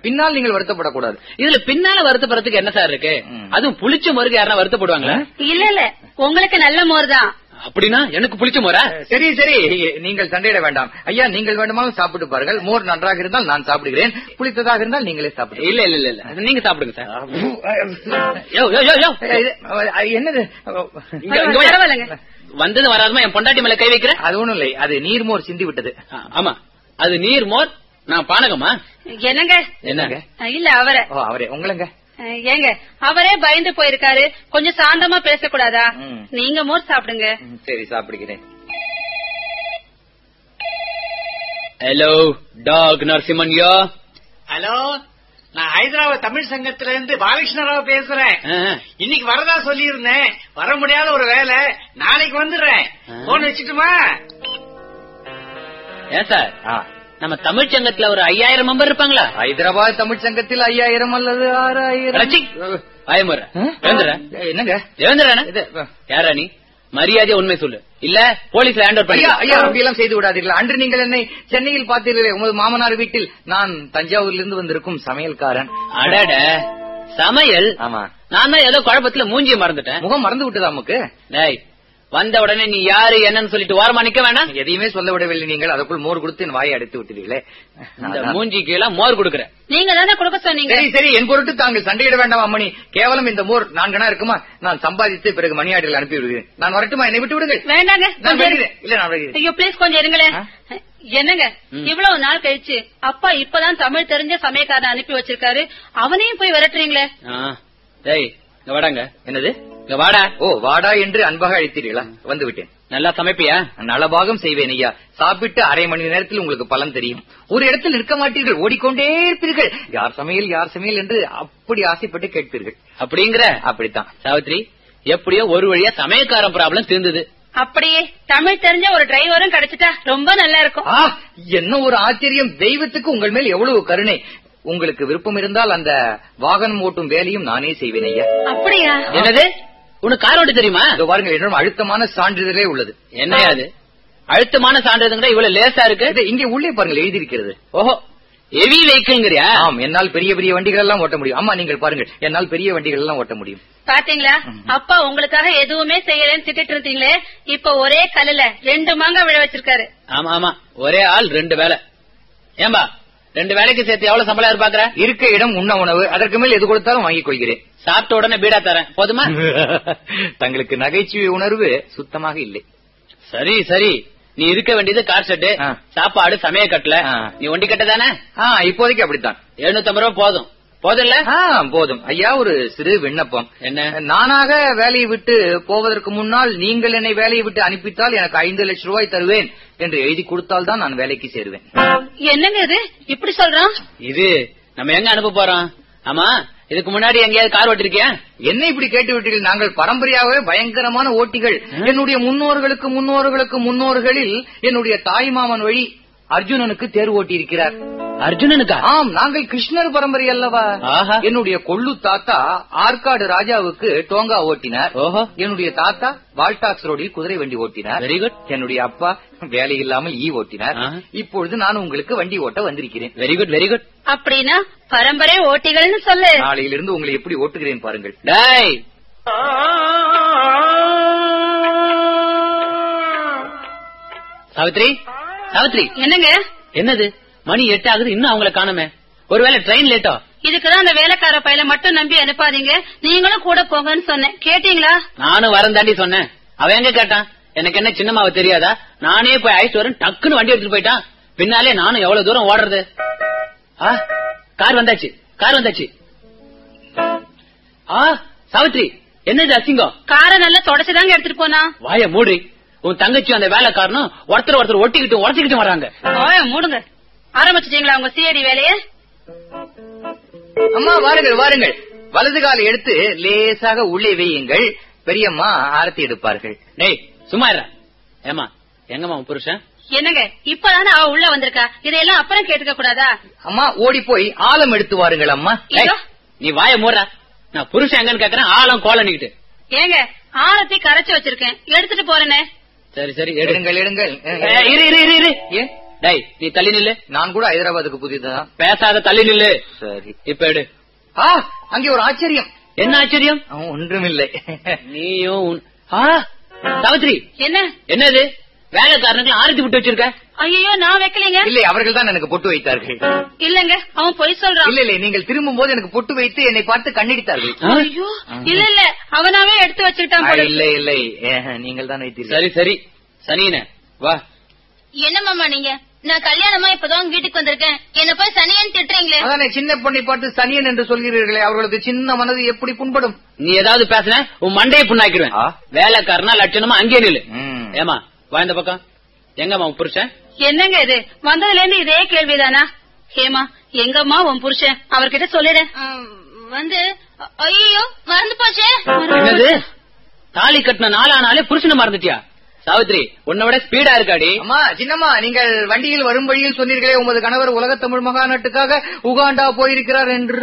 பின்னால் நீங்கள் வருத்தப்படக்கூடாது. இதுல பின்னால வருத்தப்படுறதுக்கு என்ன சார் இருக்கு. அதுவும் புளிச்ச மோருக்கு யாரா வருத்தப்படுவாங்களா? இல்ல இல்ல உங்களுக்கு நல்ல மோர் தான் அப்படின்னா எனக்கு புளிச்ச மோரா? சரி சரி. நீங்கள் சண்டையிட வேண்டாம். ஐயா நீங்கள் வேண்டுமானால் சாப்பிட்டு பாருங்கள். மோர் நன்றாக இருந்தால் நான் சாப்பிடுகிறேன். புளித்ததாக இருந்தால் நீங்களே சாப்பிடுங்க. இல்ல இல்ல இல்ல நீங்க சாப்பிடுங்க சார். யோ யோ யோ யோ. இது, அது என்னது? வந்தது வராதமா? என் பொண்டாட்டி மேல கை வைக்கிற? அது ஒண்ணும் இல்லை. அது நீர்மோர் சிந்தி விட்டது. ஆமா. அது நீர் மோர் நான் பானகமா? என்னங்க? என்னங்க? இல்ல அவரை. ஓ அவரே. உங்களுங்க? ஏங்க அவரே பயந்து போயிருக்காரு. கொஞ்சம் சாந்தமா பேசக்கூடாதா. நீங்க மோர் சாப்பிடுங்க. சரி சாப்பிடுகிறேன். ஹலோ டாக் நரசிம்மன் யோ ஹலோ நான் ஹைதராபாத் தமிழ் சங்கத்துல இருந்து பாலகிருஷ்ணராவ் பேசுறேன். இன்னைக்கு வரதா சொல்லியிருந்தேன். வர முடியாத ஒரு வேலை. நாளைக்கு வந்துடுறேன். போன் வச்சுட்டுமா? ஏன் சார்? ஆ, நம்ம தமிழ் சங்கத்துல ஒரு ஐயாயிரம் மெம்பர் இருப்பாங்களா? ஹைதராபாத் தமிழ் சங்கத்தில் ஐயாயிரம் அல்லது ஆறாயிரம்? எழுந்துற என்னங்க? இது, யாரா நீ மரியாதையா உண்மை சொல்லு. இல்ல போலீஸ்ல ஹேண்ட் ஓவர் ஐயா ஐயா பண்ணி அப்படி எல்லாம் செய்து விடாதீர்கள். அன்று நீங்கள் என்னை சென்னையில் பார்த்தீர்களே உமது மாமனார் வீட்டில். நான் தஞ்சாவூரிலிருந்து வந்திருக்கும் சமையல்காரன். அடட சமையல்? ஆமா. நான் தான் ஏதோ குழப்பத்துல மூஞ்சிய மறந்துட்டேன். முகம் மறந்து விட்டதா நமக்கு டேய் வந்த உடனே நீ யாரு என்னன்னு சொல்லிட்டு ஓரமா நிக்க வேணாம். எதையுமே சொல்ல விடவில்லை நீங்கள். அதற்குள் மோர் கொடுத்து என் வாயை அடைத்து விட்டீர்களே. மூஞ்சிக்கு எல்லாம் மோர் கொடுக்கற. நீங்க தானே கொடுக்க சொன்னீங்க. சரி சரி. என் பொருட்டு தாங்கள் சண்டையிட வேண்டாம் அம்மணி. கேவலம் இந்த மோர் நான்கனா இருக்குமா? நான் சம்பாதித்து பிறகு மணியாட்டில் அனுப்பி விடுகிறேன். நான் வரட்டுமா? என்னை விட்டு விடுங்கள். வேண்டாங்க. நான் இல்ல நான் ஐயோ ப்ளீஸ் கொஞ்சம் இருங்களேன்? என்னங்க. இவ்வளவு நாள் கழிச்சு அப்பா இப்பதான் தமிழ் தெரிஞ்ச சமயக்காரனை அனுப்பி வச்சிருக்காரு. அவனையும் போய் விரட்டுறீங்களே. ஆ. டேய் இங்க வாடாங்க. என்னது? வாடா. ஓ வாடா என்று அன்பாக அழைத்தீர்களா? வந்து விட்டேன் நல்லா சமைப்பியா? நலபாகம் செய்வேன் ஐயா. சாப்பிட்டு அரை மணி நேரத்தில் உங்களுக்கு பலன் தெரியும். ஒரு இடத்தில் நிற்க மாட்டீர்கள் ஓடிக்கொண்டே இருப்பீர்கள். யார் சமையல் யார் சமையல் என்று அப்படி ஆசைப்பட்டு கேட்பீர்கள். அப்படிங்கிற? அப்படித்தான். சாவித்ரி எப்படியோ ஒரு வழியா சமயக்காரன் ப்ராப்ளம் தீர்ந்தது. அப்படியே தமிழ் தெரிஞ்ச ஒரு டிரைவரும் கிடைச்சிட்டா ரொம்ப நல்லா இருக்கும். என்ன ஒரு ஆச்சரியம். தெய்வத்துக்கு உங்கள் மேல் எவ்வளவு கருணை. உங்களுக்கு விருப்பம் இருந்தால் அந்த வாகனம் ஓட்டும் வேலையும் நானே செய்வேன் ஐயா. அப்படியா? என்னது? உனக்கு கார் ஓட்ட தெரியுமா? இதோ பாருங்க என்னிடம் அழுத்தமான சான்றிதழே உள்ளது. என்னையா அது? அழுத்தமான சான்றிதழ்ங்கிற இவ்வளவு லேசா இருக்கு? இது இங்கே உள்ளே பாருங்கள் எழுதியிருக்கிறது. ஓஹோ ஹெவி வெஹிக்கிள்ங்கிறியா ஆம் என்னால் பெரிய பெரிய வண்டிகள் எல்லாம் ஓட்ட முடியும். ஆமா நீங்கள் பாருங்கள் என்னால் பெரிய வண்டிகள் எல்லாம் ஓட்ட முடியும். பாத்தீங்களா? அப்பா உங்களுக்காக எதுவுமே செய்யலன்னு திட்டிட்டு இருந்தீங்களே இப்ப ஒரே கல்லுல ரெண்டு மாங்காய் விழ வச்சிருக்காரு. ஆமா ஆமா ஒரே ஆள் ரெண்டு வேலை. ஏம்பா ரெண்டு வேலைக்கு சேர்த்து எவ்வளவு சம்பளம் எதிர்பார்க்கற? இருக்க இடம் உண்ண உணவு. அதற்கு மேல் எது கொடுத்தாலும் வாங்கிக் கொள்கிறேன். சாப்பிட்ட உடனே பீடா தரேன். போதுமா? தங்களுக்கு நகைச்சுவை உணர்வு சுத்தமாக இல்லை. சரி சரி. நீ இருக்க வேண்டியது கார் செட்டு. சாப்பாடு சமய கட்டல. நீ ஒண்டி கட்ட தானே இப்போதைக்கு அப்படித்தான். எழுநூத்தி ஐம்பது ரூபா போதும். ஆ. போதும். ஐயா ஒரு சிறு விண்ணப்பம். என்ன? நானாக வேலையை விட்டு போவதற்கு முன்னால் நீங்கள் என்னை வேலையை விட்டு அனுப்பித்தால் எனக்கு ஐந்து லட்சம் ரூபாய் தருவேன் என்று எழுதி கொடுத்தால் தான் நான் வேலைக்கு சேருவேன். என்னங்க இது? இப்படி சொல்றான்? இது நம்ம எங்க அனுப்ப போறோம்? ஆமா இதுக்கு முன்னாடி எங்கேயாவது கார் ஓட்டிருக்கியா? என்ன இப்படி கேட்டு விட்டீர்கள்? நாங்கள் பரம்பரையாகவே பயங்கரமான ஓட்டிகள். என்னுடைய முன்னோர்களுக்கு முன்னோர்களுக்கு முன்னோர்களில் என்னுடைய தாய் மாமன் வழி அர்ஜுனனுக்கு தேர் ஓட்டி இருக்கிறார் அர்ஜுனனுக்கா? ஆம் நாங்கள் கிருஷ்ணர் பரம்பரை அல்லவா. என்னுடைய கொள்ளு தாத்தா ஆற்காடு ராஜாவுக்கு டோங்கா ஓட்டினார். ஓஹோ. என்னுடைய தாத்தா வால்டாக்ஸ் ரோடில் குதிரை வண்டி ஓட்டினார். வெரி குட் என்னுடைய அப்பா வேலை இல்லாமல் ஈ ஓட்டினார். இப்பொழுது நான் உங்களுக்கு வண்டி ஓட்ட வந்திருக்கிறேன். வெரி குட் வெரி குட் அப்படின்னா பரம்பரை ஓட்டிகள்னு சொல்லு. நாளையிலிருந்து உங்களை எப்படி ஓட்டுகிறேன் பாருங்கள். டேய். சாவித்ரி? சாவித்ரி. என்னங்க? என்னது? மணி எட்டு ஆகுது இன்னும் அவங்கள காணுமே. ஒருவேளை ட்ரெயின் லேட்டோ இதுக்குதான் அந்த வேலைக்கார பையல மட்டும் நம்பி அனுப்பாதீங்க. நீங்களும் கூட போங்கன்னு சொன்னேன். கேட்டீங்களா? நானும் வரேன் தாண்டி சொன்னேன். அவன் எங்க கேட்டான்? எனக்கு என்ன சின்னமாவ தெரியாதா? நானே போய் அழைச்சிட்டு வரேன் டக்குன்னு வண்டி எடுத்துட்டு போயிட்டான். பின்னாலே நானும் எவ்வளவு தூரம் ஓடுறது? ஆ கார் வந்தாச்சு கார் வந்தாச்சு. ஆ சாவித்ரி என்னது அசிங்கம்? காரை நல்லா தொடச்சுதாங்க எடுத்துட்டு போனா. வாய மூடி. உன் தங்கச்சி அந்த வேலைக்காரனும் ஒருத்தர் ஒருத்தர் ஒட்டிக்கிட்டு உடச்சிக்கிட்டு வராங்க. ஓய மூடுங்க. ஆரம்பிச்சிட்டீங்களா உங்க சிஐடி வேலைய? அம்மா வாருங்கள் வாருங்கள். வலது காலை எடுத்து லேசாக உள்ளே வையுங்கள். பெரியம்மா ஆரத்தி எடுப்பார்கள். டேய் சும்மா. ஏம்மா எங்கம்மா புருஷன்? என்னங்க இப்பதானே அவ உள்ள வந்திருக்கா? இதையெல்லாம் அப்புறம் கேட்டுக்க கூடாதா? அம்மா ஓடி போய் ஆலம் எடுத்து வாருங்கள் அம்மா. நீ வாய மூடுறா. நான் புருஷன் எங்கன்னு கேக்குறேன் ஆழம் கோலனிக்கிட்டு ஏங்க ஆரத்தி கரைச்சு வச்சிருக்கேன். எடுத்துட்டு போறேனே. சரி சரி எடு. எடுங்கள் எடுங்கள். இரு இரு இரு. ஏன்? டேய் நீ தள்ளி நில்லு. நான் கூட ஹைதராபாத்துக்கு புதியதுதான். பேசாத தள்ளி நில்லு. சரி. இப்ப எடு. ஆ அங்கே ஒரு ஆச்சரியம். என்ன ஆச்சரியம்? ஒன்றுமில்லை. நீயும் சாவித்ரி. என்ன? என்னது? வேலைக்காரனுக்கு ஆரத்தி விட்டு வச்சிருக்க? ஐயோ நான் வைக்கலைங்க. இல்லை அவர்கள் தான் எனக்கு பொட்டு வைத்தார்கள். இல்லங்க அவன் பொய் சொல்றான். இல்ல இல்லை நீங்கள் திரும்பும் போது எனக்கு பொட்டு வைத்து என்னை பார்த்து கண்ணடித்தார்கள். இல்ல இல்ல அவனாவே எடுத்து வச்சுக்கிட்டான் இல்லை இல்லை. ஏஹ, நீங்கள் தான் வைத்தீர்கள். சரி சரி. சனியன வா. என்ன மாமா நீங்க? நான் கல்யாணமா இப்பதான் உங்க வீட்டுக்கு வந்திருக்கேன். என்ன போய் சனியன் திட்டுறீங்களே. அதானே சின்ன பொண்ணை பார்த்து சனியன் என்று சொல்கிறீர்களே அவர்களது சின்ன மனது எப்படி புண்படும்? நீ ஏதாவது பேசுன உன் மண்டையை புண்ணாக்கிடுவேன். வேலைக்காரனா லட்சணமா அங்கே நில்லு. ஏமா வா இந்த பக்கம். எங்கம்மா உன் புருஷன்? என்னங்க இது? வந்ததுல இருந்து இதே கேள்விதானா? ஹேமா எங்கம்மா உன் புருஷன்? அவர்கிட்ட சொல்லிடு வந்து ஐயோ மறந்து போச்சே. என்னது? தாலி கட்டின நாளானாலே புருஷனை மறந்துட்டியா? சாவித்ரி உன்னை விட ஸ்பீடா இருக்காடி. அம்மா சின்னம்மா நீங்கள் வண்டியில் வரும் வழியில் சொன்னீர்களே உமது கணவர் உலக தமிழ் மகாநாட்டுக்காக உகாண்டா போயிருக்கிறார் என்று.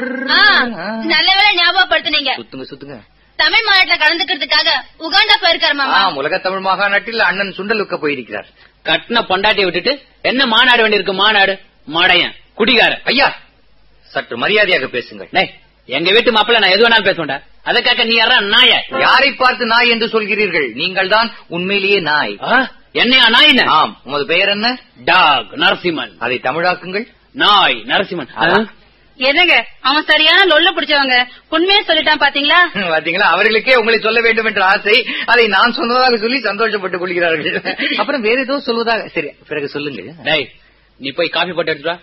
நல்ல ஞாபகப்படுத்துனீங்க. சுத்துங்க சுத்துங்க. தமிழ் மாநாட்டுல கலந்துக்கிறதுக்காக உகாண்டா போயிருக்காரு மாமா. உலக தமிழ் மகாநாட்டில் அண்ணன் சுண்டலுக்க போயிருக்கிறார். கட்டின பொண்டாட்டியை விட்டுட்டு என்ன மாநாடு வேண்டியிருக்கு மாநாடு? மாடையன் குடிகார ஐயா சற்று மரியாதையாக பேசுங்கள். எங்க வீட்டு மாப்பிள்ள நான் எது வேணாலும் பேசுவேன்டா. அதற்காக நீ யாரா? நாய. யாரை பார்த்து நாய் என்று சொல்கிறீர்கள்? நீங்கள் தான் உண்மையிலேயே நாய்? என்னையா நாய் ஆம். உமது பெயர் என்ன? டாக் நரசிம்மன். அதை தமிழாக்குங்கள். நாய் நரசிம்மன்? என்னங்க? அவன் சரியான லொல்ல பிடிச்சவங்க. உண்மையை சொல்லிட்டான் பாத்தீங்களா? பாத்தீங்களா? அவர்களுக்கே உங்களை சொல்ல வேண்டும் என்ற ஆசை. அதை நான் சொன்னதாக சொல்லி சந்தோஷப்பட்டுக் கொள்கிறார்கள். அப்புறம் வேற ஏதோ சொல்வதாக சரி பிறகு சொல்லுங்க டேய் நீ போய் காபி போட்டு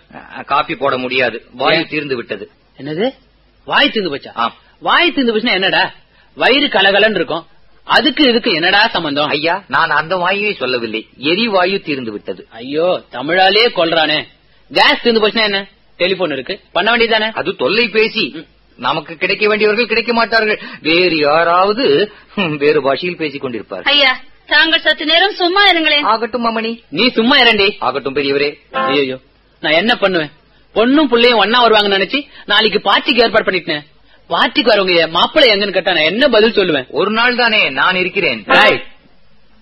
காப்பி போட முடியாது. வாயு? தீர்ந்து விட்டது. என்னது? வாய் தீர்ந்து போச்சா? ஆம். வாய் தீர்ந்து போச்சுன்னா என்னடா? வயிறு கலகலன்னு இருக்கும். அதுக்கு இதுக்கு என்னடா சம்பந்தம்? ஐயா நான் அந்த வாயுவை சொல்லவில்லை. எரிவாயு தீர்ந்து விட்டது. ஐயோ தமிழாலே கொல்றானே கேஸ் தீர்ந்து போச்சுன்னா என்ன? டெலிபோன் இருக்கு. பண்ண வேண்டியதானே அது தொல்லைபேசி. நமக்கு கிடைக்க வேண்டியவர்கள் கிடைக்க மாட்டார்கள். வேறு யாராவது வேறு பாஷையில் பேசிக் கொண்டிருப்பார் ஐயா தாங்கள் சற்று நேரம் சும்மா இருங்களேன். ஆகட்டும் மாமணி நீ சும்மா இரண்டி. ஆகட்டும் பெரியவரே. ஐயோ நான் என்ன பண்ணுவேன்? பொண்ணும் புள்ளையும் ஒன்னா வருவாங்கன்னு நினைச்சு நாளைக்கு பார்ட்டிக்கு ஏற்பாடு பண்ணிட்டேன். பார்ட்டிக்கு வரவங்க மாப்பிள்ளை எங்கன்னு கேட்டா நான் என்ன பதில் சொல்லுவேன்? ஒரு நாள் தானே நான் இருக்கிறேன். டேய்,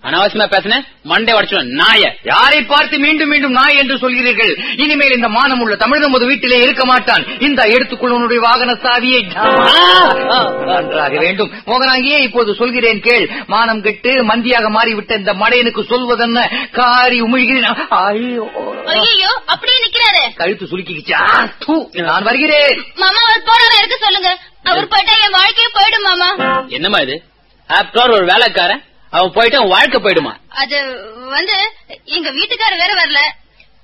அனாவசியமா பேசுனேன் மண்டை உடச்சுவேன் நாய. யாரை பார்த்து மீண்டும் மீண்டும் நாய் என்று சொல்கிறீர்கள்? இனிமேல் இந்த மானம் உள்ள தமிழ் நமது வீட்டிலே இருக்க மாட்டான். இந்த எடுத்துக்கொள் உன்னுடைய வாகன சாவியை நன்றாக வேண்டும். மோகனாங்கியே இப்போது சொல்கிறேன் கேள். மானம் கெட்டு மந்தியாக மாறிவிட்ட இந்த மடையனுக்கு சொல்வதென்ன? காரி உமிழ்கிறேன். அப்படியே நிக்கிறாரு. கழுத்து சுலுக்கிக்கிச்சா தூ, நான் வருகிறேன். மாமா போனவரை சொல்லுங்க. அவர் போயிட்டா என் வாழ்க்கையே போயிடும் மாமா. என்னம்மா இது? ஆப்டர் ஒரு வேலைக்காரன். அவன் போயிட்டு அவன் வாழ்க்கை போயிடுமா? அது வந்து எங்க வீட்டுக்காரர் வேற வரல.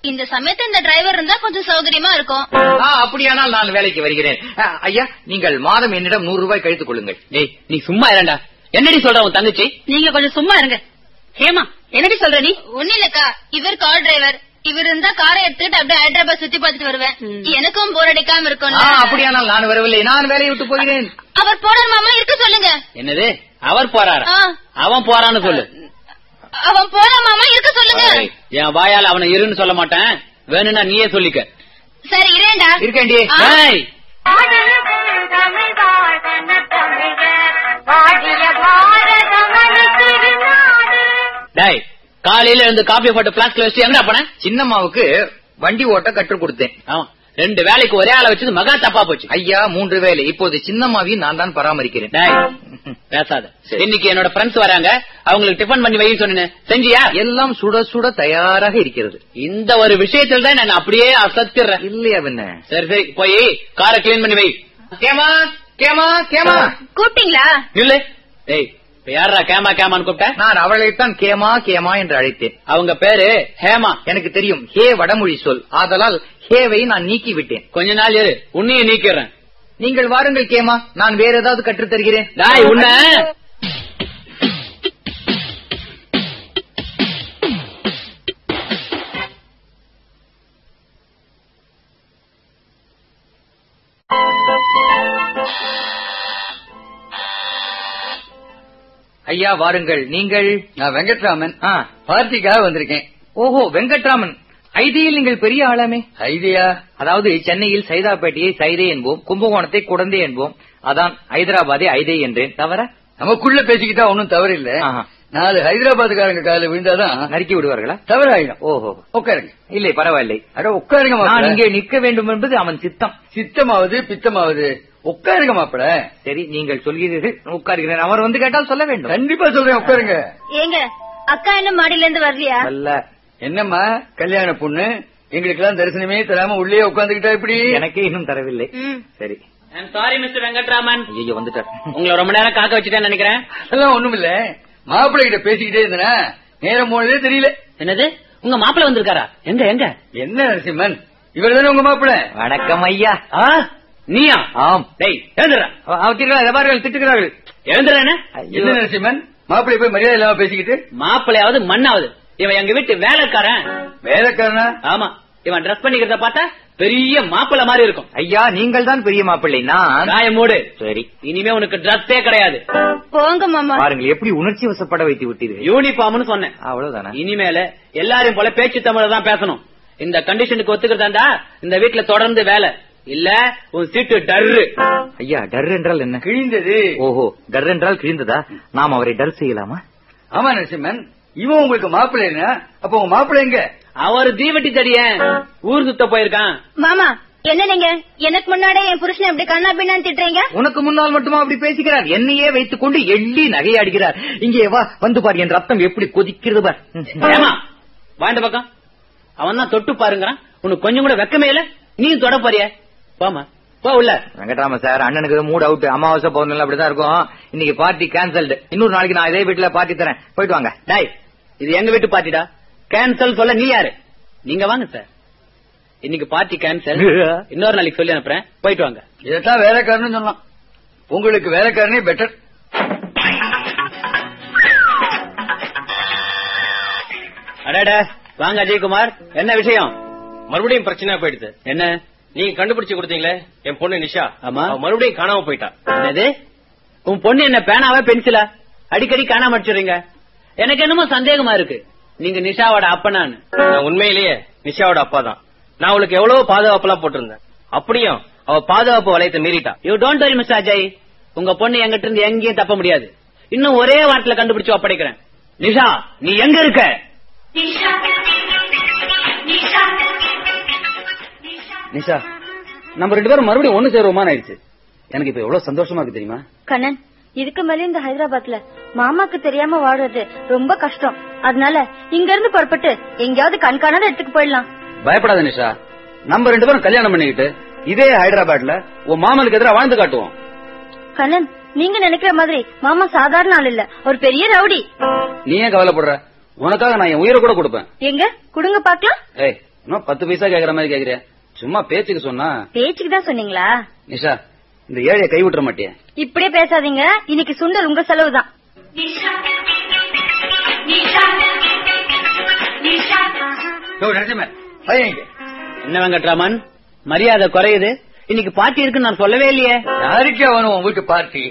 இந்த சமயத்துல இந்த டிரைவர் இருந்தா கொஞ்சம் சௌகரியமா இருக்கும். ஆ, அப்படியானால் நான் வேலைக்கு வருகிறேன். ஐயா நீங்கள் மாதம் என்னிடம் நூறு ரூபாய் கழித்துக் கொள்ளுங்கள். டேய் நீ சும்மா இரண்டா என்னடி சொல்ற உன் தங்கச்சி? நீங்க கொஞ்சம் சும்மா இருங்க. ஹேமா என்னடி சொல்ற நீ? ஒண்ணு இல்லக்கா இவர் கார் டிரைவர் இவர் இருந்தா காரை எடுத்துட்டு அப்படியே ஹைதராபாத் சுத்தி பார்த்துட்டு வருவேன். எனக்கும் போர் அடிக்காம இருக்கும் அப்படியானால் நான் வரவில்லை. நான் வேலையை விட்டு போகிறேன். அவர் போனார் மாமா இருக்க சொல்லுங்க. என்னது? அவர் போறாரு. அவன் போறான்னு சொல்லு. அவன் போனா மாமா இருக்க சொல்லுங்க. என் வாயால அவனை இருன்னு சொல்ல மாட்டேன். வேணும்னா நீயே சொல்லிக்க. சரி இரேண்டா. இருக்கேன்டி. டேய் காலையில இருந்து காபி போட்டு பிளாஸ்க்ல வச்சு எங்கடா போன? சின்னம்மாவுக்கு வண்டி ஓட்ட கற்றுக் கொடுத்தேன். ஆமா. ரெண்டு வேலைக்கு ஒரே ஆளை வச்சது மகா தப்பா போச்சு. ஐயா மூன்று வேலை. இப்போது சின்னம்மாவையும் நான் தான் பராமரிக்கிறேன். டேய் பேசாத. இன்னைக்கு என்னோட ஃப்ரெண்ட்ஸ் வராங்க. அவங்களுக்கு டிஃபன் பண்ணி வை சொன்னேன். செஞ்சியா? எல்லாம் சுட சுட தயாராக இருக்கிறது. இந்த ஒரு விஷயத்துல தான் நான் அப்படியே அசத்திடுறேன். இல்லையா பின்ன சரி சரி. போய் காரை கிளீன் பண்ணி வை. கேமா கேமா கேமா. கூப்பிட்டீங்களா? இல்ல டேய் இப்ப யாரா கேமா கேமான்னு கூப்பிட்ட? நான் அவளைத்தான் கேமா கேமா என்று அழைத்தேன். அவங்க பேரு ஹேமா. எனக்கு தெரியும் ஹே வடமொழி சொல். ஆதலால் ஹேவை நான் நீக்கி விட்டேன் கொஞ்ச நாள் இரு உன்னையும் நீக்கிறேன் நீங்கள் வாருங்கள் கேமா. நான் வேற ஏதாவது கற்றுத் ஐயா வாருங்கள். நீங்கள் நான் வெங்கட்ராமன். பார்ட்டிக்காக வந்திருக்கேன். ஓஹோ வெங்கட்ராமன். ஐதியில் நீங்கள் பெரிய ஆளாமே. ஐடியா? அதாவது சென்னையில் சைதாப்பேட்டையை சைதே என்போம் கும்பகோணத்தை குடந்தே என்போம். அதான் ஹைதராபாத்தை ஐதே என்றேன். தவிர நமக்குள்ள பேசிக்கிட்டா ஒன்னும் தவறு இல்ல. நாலு ஹைதராபாத்துக்காரங்க காலில் விழுந்தாதான் நறுக்கி விடுவார்களா? தவறு ஆயிடும் ஓஹோ. உட்காருங்க. இல்லை பரவாயில்லை. அட உட்காருங்க நான் இங்கே நிற்க வேண்டும் என்பது அவன் சித்தம். சித்தமாவது பித்தமாவது. உட்காருங்க மாப்பிள. சரி நீங்கள் சொல்கிறீர்கள். உட்காருகிறேன். அவர் வந்து கேட்டால் சொல்ல வேண்டும். கண்டிப்பா சொல்றேன் உட்காருங்க. ஏங்க அக்கா என்ன மாடியில இருந்து வரலையா? அல்ல. என்னம்மா கல்யாண பொண்ணு? எங்களுக்கு எல்லாம் தரிசனமே தராம உள்ளே உட்காந்துக்கிட்டா இப்படி எனக்கே இன்னும் தரவில்லை. சரி. சாரி மிஸ்டர் வெங்கட்ராமன் ஐயோ வந்துட்டார். உங்களை ரொம்ப நேரம் காக்க வச்சுட்டேன்னு நினைக்கிறேன். அதெல்லாம் ஒண்ணும் இல்ல மாப்பிள்ளை கிட்ட பேசிக்கிட்டே இருந்தனா? நேரம் போனதே தெரியல. என்னது? உங்க மாப்பிள்ள வந்திருக்காரா? எங்க எங்க? என்ன நரசிம்மன்? இவர் தானே உங்க மாப்பிள்ளை? வணக்கம் ஐயா. ஆ? நீயா? ஆம். டேய் எவ்வாறு திட்டுகிறார்கள். எழுந்துடுறேன்னு என்ன? நரசிம்மன் மாப்பிள்ளை போய் மரியாதை இல்லாம பேசிக்கிட்டு? மாப்பிள்ளையாவது மண்ணாவது. இவன் எங்க வீட்டு வேலைக்காரன். வேலைக்காரனா? ஆமா. இவன் ட்ரெஸ் பண்ணிக்கிறத பார்த்தா பெரிய மாப்பிள்ளை மாதிரி இருக்கும். ஐயா நீங்கள் தான் பெரிய மாப்பிள்ளை நான். காய மூடு. சரி. இனிமே உனக்கு ட்ரெஸ்ஸே கிடையாது. போங்க மாமா. பாருங்கள் எப்படி உணர்ச்சி வசப்பட வைத்து விட்டீர்கள். யூனிஃபார்ம்னு சொன்னேன். அவ்வளவுதானே? இனிமேல எல்லாரையும் போல பேச்சு தமிழ தான் பேசணும். இந்த கண்டிஷனுக்கு ஒத்துக்கிறதா இந்த வீட்டுல தொடர்ந்து வேலை. இல்ல உன் சீட்டு டர்ரு. ஐயா டர் என்றால் என்ன? கிழிந்தது. ஓஹோ டர் என்றால் கிழிந்ததா? நாம் அவரை டர் செய்யலாமா? ஆமா நரசிம்மன். இவன் உங்களுக்கு மாப்பிள்ளைன்னா அப்ப உங்க மாப்பிள்ளை எங்க? அவர் தீவட்டி தடியன் ஊர் சுத்த போயிருக்கான். மாமா என்ன நீங்க? எனக்கு முன்னாடி என் புருஷன் எப்படி கண்ணா பின்னான்னு திட்டுறீங்க? உனக்கு முன்னால் மட்டுமா அப்படி பேசுகிறார் என்னையே வைத்துக் கொண்டு எள்ளி நகையாடுகிறார். இங்கே வா வந்து பார் என் ரத்தம் எப்படி கொதிக்கிறது பார். ஏமா வாண்ட பக்கம். அவன் தான் தொட்டு பாருங்கிறான். உனக்கு கொஞ்சம் கூட வெக்கமே இல்ல. நீ தொட போறிய. போமா போ உள்ள. வெங்கட்ராம சார் அண்ணனுக்கு மூட் அவுட் அமாவாசை பௌர்ணமி அப்படிதான் இருக்கும். இன்னைக்கு பார்ட்டி கேன்சல்டு இன்னொரு நாளைக்கு நான் இதே வீட்டுல பார்ட்டி தரேன். போயிட்டு வாங்க. டாய் இது எங்க வீட்டு பார்ட்டிடா கேன்சல் சொல்ல நீ யாரு? நீங்க வாங்க சார் இன்னைக்கு பார்ட்டி கேன்சல் இன்னொரு நாளைக்கு சொல்லி அனுப்புறேன். போயிட்டு வாங்க. இதைத்தான் வேலைக்காரன்னு சொன்னான் உங்களுக்கு வேலைக்காரனே பெட்டர் அடட வாங்க அஜய்குமார். என்ன விஷயம்? மறுபடியும் பிரச்சனையா போயிடுது. என்ன? நீங்க கண்டுபிடிச்சு கொடுத்தீங்களே என் பொண்ணு நிஷா. ஆமா. அவ மறுபடியும் காணாம போயிட்டா. என்னது? உன் பொண்ணு என்ன பேனாவா பென்சிலா? அடிக்கடி காணாம அடிச்சிடுறீங்க. எனக்கு என்னமோ சந்தேகமா இருக்கு. நீங்க நிஷாவோட அப்பனான்னு. நான் உண்மையிலேயே நிஷாவோட அப்பா தான் நான் அவளுக்கு எவ்வளவு பாதுகாப்புலாம் போட்டிருந்தேன். அப்படியும் அவ பாதுகாப்பு வளையத்தை மீறிட்டா. You don't worry mister Ajay உங்க பொண்ணு எங்கிட்ட இருந்து எங்கேயும் தப்ப முடியாது. இன்னும் ஒரே வாரத்துல கண்டுபிடிச்சு ஒப்படைக்கிறேன். நிஷா நீ எங்க இருக்க? நிஷா. நம்ம ரெண்டு பேரும் மறுபடியும் ஒண்ணு சேருவோமான்னு ஆயிடுச்சு. எனக்கு இப்ப எவ்வளவு சந்தோஷமா இருக்கு தெரியுமா? கண்ணன் இதுக்கு மேல இந்த ஹைதராபாத்ல மாமாக்கு தெரியாம வாழ்றது ரொம்ப கஷ்டம். அதனால இங்க இருந்து புறப்பட்டு எங்கேயாவது கண்காணாத இடத்துக்கு போயிடலாம். பயப்படாத நிஷா நம்ம ரெண்டு பேரும் கல்யாணம் பண்ணிக்கிட்டு இதே ஹைதராபாத்ல உன் மாமனுக்கு எதிராக வாழ்ந்து காட்டுவோம். கண்ணன் நீங்க நினைக்கிற மாதிரி மாமா சாதாரண ஆள் இல்ல. ஒரு பெரிய ரவுடி. நீ ஏன் கவலைப்படுற? உனக்காக நான் என் உயிரை கூட கொடுப்பேன். எங்க? குடுங்க பாக்கலாம் ஏய் இன்னும் பத்து பைசா கேக்குற மாதிரி கேக்குறிய? சும்மா பேச்சுக்கு சொன்னா. பேச்சுக்கு தான் சொன்னீங்களா? நிஷா இந்த ஏழைய கை விட்டுற மாட்டியே. இப்படியே பேசாதீங்க. இன்னைக்கு சுண்டல் உங்க செலவு தான். என்ன வெங்கட்ராமன்? மரியாதை குறையுது. இன்னைக்கு பார்ட்டி இருக்குன்னு நான் சொல்லவே இல்லையே. யாருக்கே வேணும் உன் வீட்டு பார்ட்டி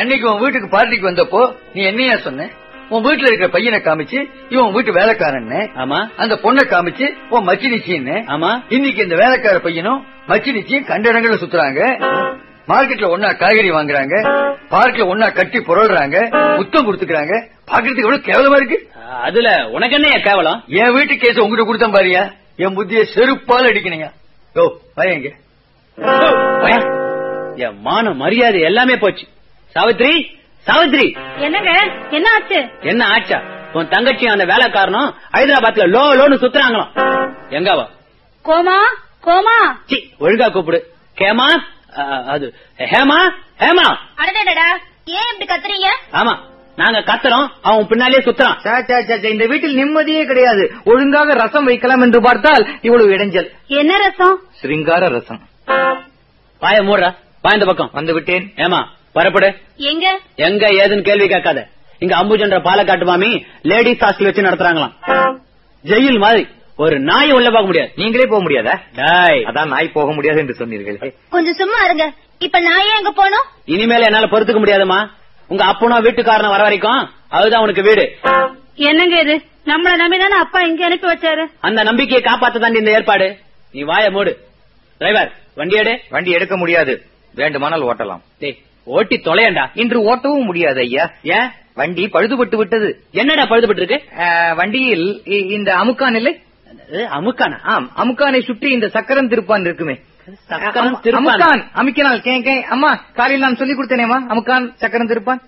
அன்னைக்கு உன் வீட்டுக்கு பார்ட்டிக்கு வந்தப்போ நீ என்னையா சொன்ன? உன் வீட்டுல இருக்கிற பையனை காமிச்சு இவன் வீட்டு வேலைக்காரன்னு. ஆமா. அந்த பொண்ணை காமிச்சு உன் மச்சினிச்சின்னு ஆமா. இன்னைக்கு இந்த வேலைக்கார பையனும் மச்சினிச்சியும் கண்ட இடங்கள்ல சுத்துறாங்க. மார்க்கெட்ல ஒன்னா காய்கறி வாங்குறாங்க. பார்க்ல ஒன்னா கட்டி புரள்றாங்க. முத்தம் கொடுத்துக்கிறாங்க. பாக்குறதுக்கு எவ்வளவு கேவலமா இருக்கு. அதுல உனக்கு என்ன கேவலம்? என் வீட்டு கேஸ் உங்ககிட்ட கொடுத்தேன் பாரியா. என் புத்திய செருப்பால் அடிக்கணுங்க. இங்க. பையன், என் மான மரியாதை எல்லாமே போச்சு. சாவித்ரி சாவித்ரி! என்னங்க? என்ன ஆச்சு? என்ன ஆச்சா? உன் தங்கச்சி அந்த வேலைக்காரனும் ஹைதராபாத்ல லோ லோன்னு சுத்துறாங்களாம். எங்கவா கோமா? கோமா? சி ஒழுங்கா கூப்பிடு. கேமா அது ஹேமா? ஹேமா? அடடடா ஏன் இப்படி கத்துறீங்க? ஆமா நாங்க கத்துறோம் அவன் பின்னாலே சுத்துறான். சே, சே, சே, சே, இந்த வீட்டில் நிம்மதியே கிடையாது. ஒழுங்காக ரசம் வைக்கலாம் என்று பார்த்தால் இவ்வளவு இடைஞ்சல். என்ன ரசம்? சிருங்கார ரசம். பாய மூடுறா பா இந்த பக்கம். வந்து விட்டேன். ஏமா பரப்படு எங்க? எங்க ஏதுன்னு கேள்வி கேட்காத. இங்க அம்புஜன்ற பாலக்காட்டு மாமி லேடிஸ் ஹாஸ்டல் வச்சு நடத்துறாங்களாம். ஜெயில் மாதிரி. ஒரு நாய் உள்ள போக முடியாது. நீங்களே போக முடியாதா? டாய் அதான் நாய் போக முடியாது என்று சொன்னீர்கள். கொஞ்சம் சும்மா இருங்க. இப்ப ஏன் எங்க போனோம் இனிமேல என்னால பொறுத்துக்க முடியாதுமா உங்க அப்பனோ வீட்டுக்காரன வர வரைக்கும் அதுதான் உனக்கு வீடு. என்னங்க இது? நம்மள நம்பிதானே அப்பா இங்க அனுப்பி வச்சாரு? அந்த நம்பிக்கையை காப்பாத்த தாண்டி இந்த ஏற்பாடு. நீ வாய மூடு. டிரைவர் வண்டி எடு. வண்டி எடுக்க முடியாது. வேண்டுமானால் ஓட்டலாம். டேய் ஓட்டி தொலையண்டா. இன்று ஓட்டவும் முடியாது ஐயா. ஏன்? வண்டி பழுதுபட்டு விட்டது. என்னடா பழுதுபட்டு இருக்கு வண்டியில் இந்த அமுக்கான் இல்லை? அமுக்கானா? ஆம். அமுக்கானை சுற்றி இந்த சக்கரம் திருப்பான் இருக்குமே. சக்கரம் அமு- திருப்பான். அமுக்கான். அமுக்கினால் கே கே அம்மா காலையில் நான் சொல்லி கொடுத்தேனேமா அமுக்கான் சக்கரம் திருப்பான்.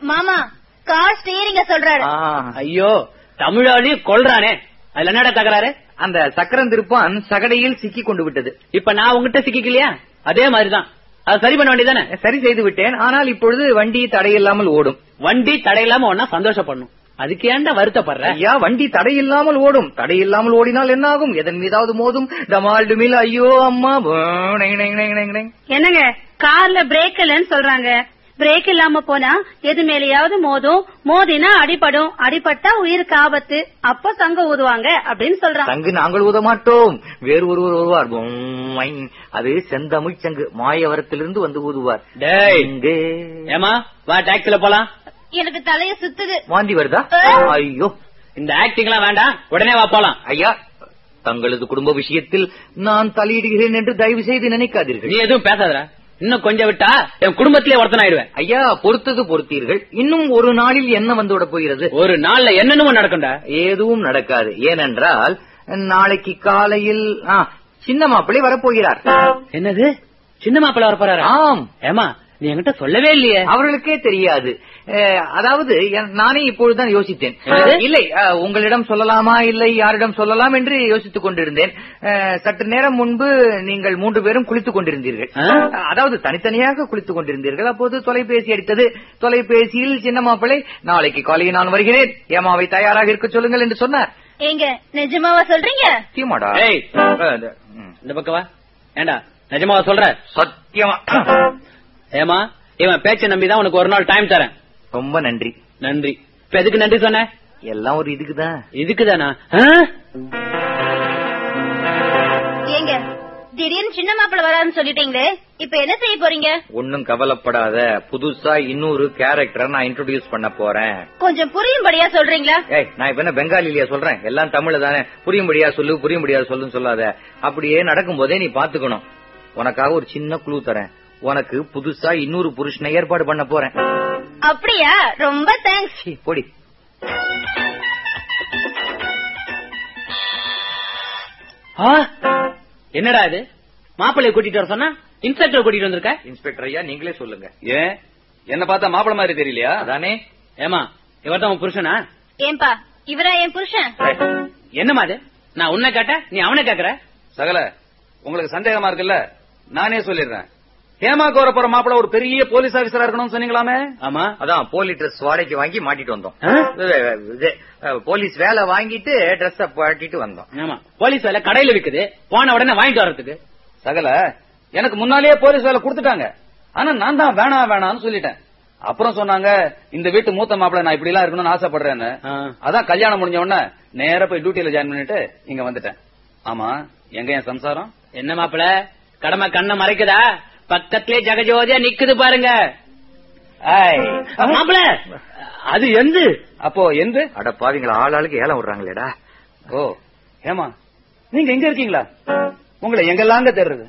மாமா கார் ஸ்டீரிங்க சொல்றாரு. ஆ, ஐயோ தமிழாளி கொல்றானே அதுல என்னடா தகராறு? அந்த சக்கரம் திருப்பான் சகடையில் சிக்கி கொண்டு விட்டது. இப்ப நான் உங்ககிட்ட சிக்கிக்கலையா? அதே மாதிரிதான். அது சரி பண்ண வேண்டியதானே சரி செய்து விட்டேன். ஆனால் இப்பொழுது வண்டி தடையில்லாமல் ஓடும். வண்டி தடையில்லாம ஒன்னா சந்தோஷப்படணும். அதுக்கு ஏன்டா வருத்தப்படுற? ஐயா வண்டி தடையில்லாமல் ஓடும். தடையில்லாமல் ஓடினால் என்ன ஆகும் எதன் மீதாவது மோதும்? டமால் டுமில் ஐயோ அம்மா. என்னங்க? கார்ல பிரேக் இல்லன்னு சொல்றாங்க. பிரேக் இல்லாம போனா எது மேலயாவது மோதும் மோதினா அடிபடும். அடிபட்டா உயிருக்கு ஆபத்து அப்ப சங்க ஊதுவாங்க அப்படின்னு சொல்றான். சங்கு நாங்கள் ஊத மாட்டோம். வேறு ஒருவர் வருவார். அது செந்தமிழ் சங்கு. மாயவரத்திலிருந்து வந்து ஊதுவார். ஏமா வா டாக்ஸில போலாம். எனக்கு தலைய சுத்துது. வாந்தி வருதா? ஐயோ. இந்த ஆக்டிங் எல்லாம் வேண்டாம். உடனே வா போலாம். ஐயா தங்களது குடும்ப விஷயத்தில் நான் தலையிடுகிறேன் என்று தயவு செய்து நினைக்காதீர்கள். நீ எதுவும் பேசாதடா. இன்னும் கொஞ்சம் விட்டா என் குடும்பத்திலே ஒருத்தன் ஆயிடுவேன் ஐயா பொறுத்தது பொறுத்தீர்கள். இன்னும் ஒரு நாளில் என்ன வந்துவிட போகிறது? ஒரு நாள்ல என்னென்னமோ நடக்கும்டா? எதுவும் நடக்காது. ஏனென்றால் நாளைக்கு காலையில் சின்ன மாப்பிள்ளை வரப்போகிறார். என்னது? சின்ன மாப்பிள்ள வர போறாரா? ஆம். ஏமா நீ என்கிட்ட சொல்லவே இல்லையே. அவர்களுக்கே தெரியாது. அதாவது நானே இப்பொழுதுதான் யோசித்தேன்? இல்லை உங்களிடம் சொல்லலாமா இல்லை யாரிடம் சொல்லலாம் என்று யோசித்துக் கொண்டிருந்தேன். சற்று நேரம் முன்பு நீங்கள் மூன்று பேரும் குளித்துக் கொண்டிருந்தீர்கள்? அதாவது தனித்தனியாக குளித்துக் கொண்டிருந்தீர்கள். அப்போது தொலைபேசி அடித்தது. தொலைபேசியில் சின்ன மாப்பிள்ளை நாளைக்கு காலையில் நான் வருகிறேன். ஏமாவை தயாராக இருக்க சொல்லுங்கள் என்று சொன்னார். ஏங்க நிஜமாவா சொல்றீங்க? ம். இந்த பக்கம் வா. ஏண்டா நிஜமாவா சொல்ற? சத்தியமா. ஏமா இவன் பேச்ச நம்பிதான் உனக்கு ஒரு நாள் டைம் தரேன். ரொம்ப நன்றி. நன்றி. இப்ப எதுக்கு நன்றி சொன்ன? எல்லாம் ஒரு இதுக்குதான்? இதுக்குதானா? ஏங்க திடீர்னு சின்ன மாப்பிள்ள வராதுன்னு சொல்லிட்டீங்களே இப்ப என்ன செய்ய போறீங்க? ஒன்னும் கவலைப்படாத. புதுசா இன்னொரு கேரக்டரை நான் இன்ட்ரோடியூஸ் பண்ண போறேன். கொஞ்சம் புரியும்படியா சொல்றீங்களா? ஏய் நான் இப்ப என்ன பெங்காலிலியா சொல்றேன்? எல்லாம் தமிழ்ல தானே. புரியும்படியா சொல்லு புரியும்படியா சொல்லுன்னு சொல்லாத. அப்படியே நடக்கும் போதே நீ பாத்துக்கணும் உனக்காக ஒரு சின்ன குழு தரேன். உனக்கு புதுசா இன்னொரு புருஷனை ஏற்பாடு பண்ண போறேன். அப்படியா? ரொம்ப தேங்க்ஸ் போடி. என்னடா இது? மாப்பிள்ளைய கூட்டிட்டு வர சொன்னா? இன்ஸ்பெக்டர் கூட்டிட்டு வந்திருக்க? இன்ஸ்பெக்டர் ஐயா நீங்களே சொல்லுங்க. ஏன் என்ன பார்த்தா மாப்பிள மாதிரி தெரியலையா? அதானே? ஏமா இவர்தான் உன் புருஷனா? ஏன்பா இவரா என் புருஷன்? என்னமா அது? நான் உன்னை கேட்ட நீ அவனை கேக்குற? சகல உங்களுக்கு சந்தேகமா இருக்குல்ல? நானே சொல்லிடுறேன். ஹேமாக்கு வர போற மாப்பிள ஒரு பெரிய போலீஸ் ஆபீசரா இருக்கணும்னு சொன்னீங்களாமே? ஆமா அதான் போலி ட்ரெஸ் வாடகைக்கு வாங்கி மாட்டிட்டு வந்தோம். போலீஸ் வேலை வாங்கிட்டு ட்ரெஸ் மாட்டிட்டு வந்தோம். ஆமா. போலீஸ் வேலை கடையில விக்குது. போன உடனே வாங்கிட்டு வர்றதுக்கு. சகல. எனக்கு முன்னாலேயே போலீஸ் வேலை கொடுத்துட்டாங்க. ஆனா நான் தான் வேணாம் வேணாம்னு சொல்லிட்டேன். அப்புறம் சொன்னாங்க இந்த வீட்டு மூத்த மாப்பிள நான் இப்படி எல்லாம் இருக்கணும்னு ஆசைப்படுறேன்னு. அதான் கல்யாணம் முடிஞ்ச உடனே நேரா போய் டியூட்டியில ஜாயின் பண்ணிட்டு இங்க வந்துட்டேன். ஆமா எங்க என் சம்சாரம்? என்ன மாப்பிள கடமை கண்ணை மறைக்குதா? பக்கத்திலே ஜெகஜோதியா நிக்குது பாருங்க. மாப்பிள! அது எந்து? அப்போ எந்த? அட பாவிங்களா ஆள் ஆளுக்கு ஏலம் விடுறாங்களேடா. ஓ ஏமா நீங்க எங்க இருக்கீங்களா? உங்களை எங்கெல்லாங்க தேடுறது?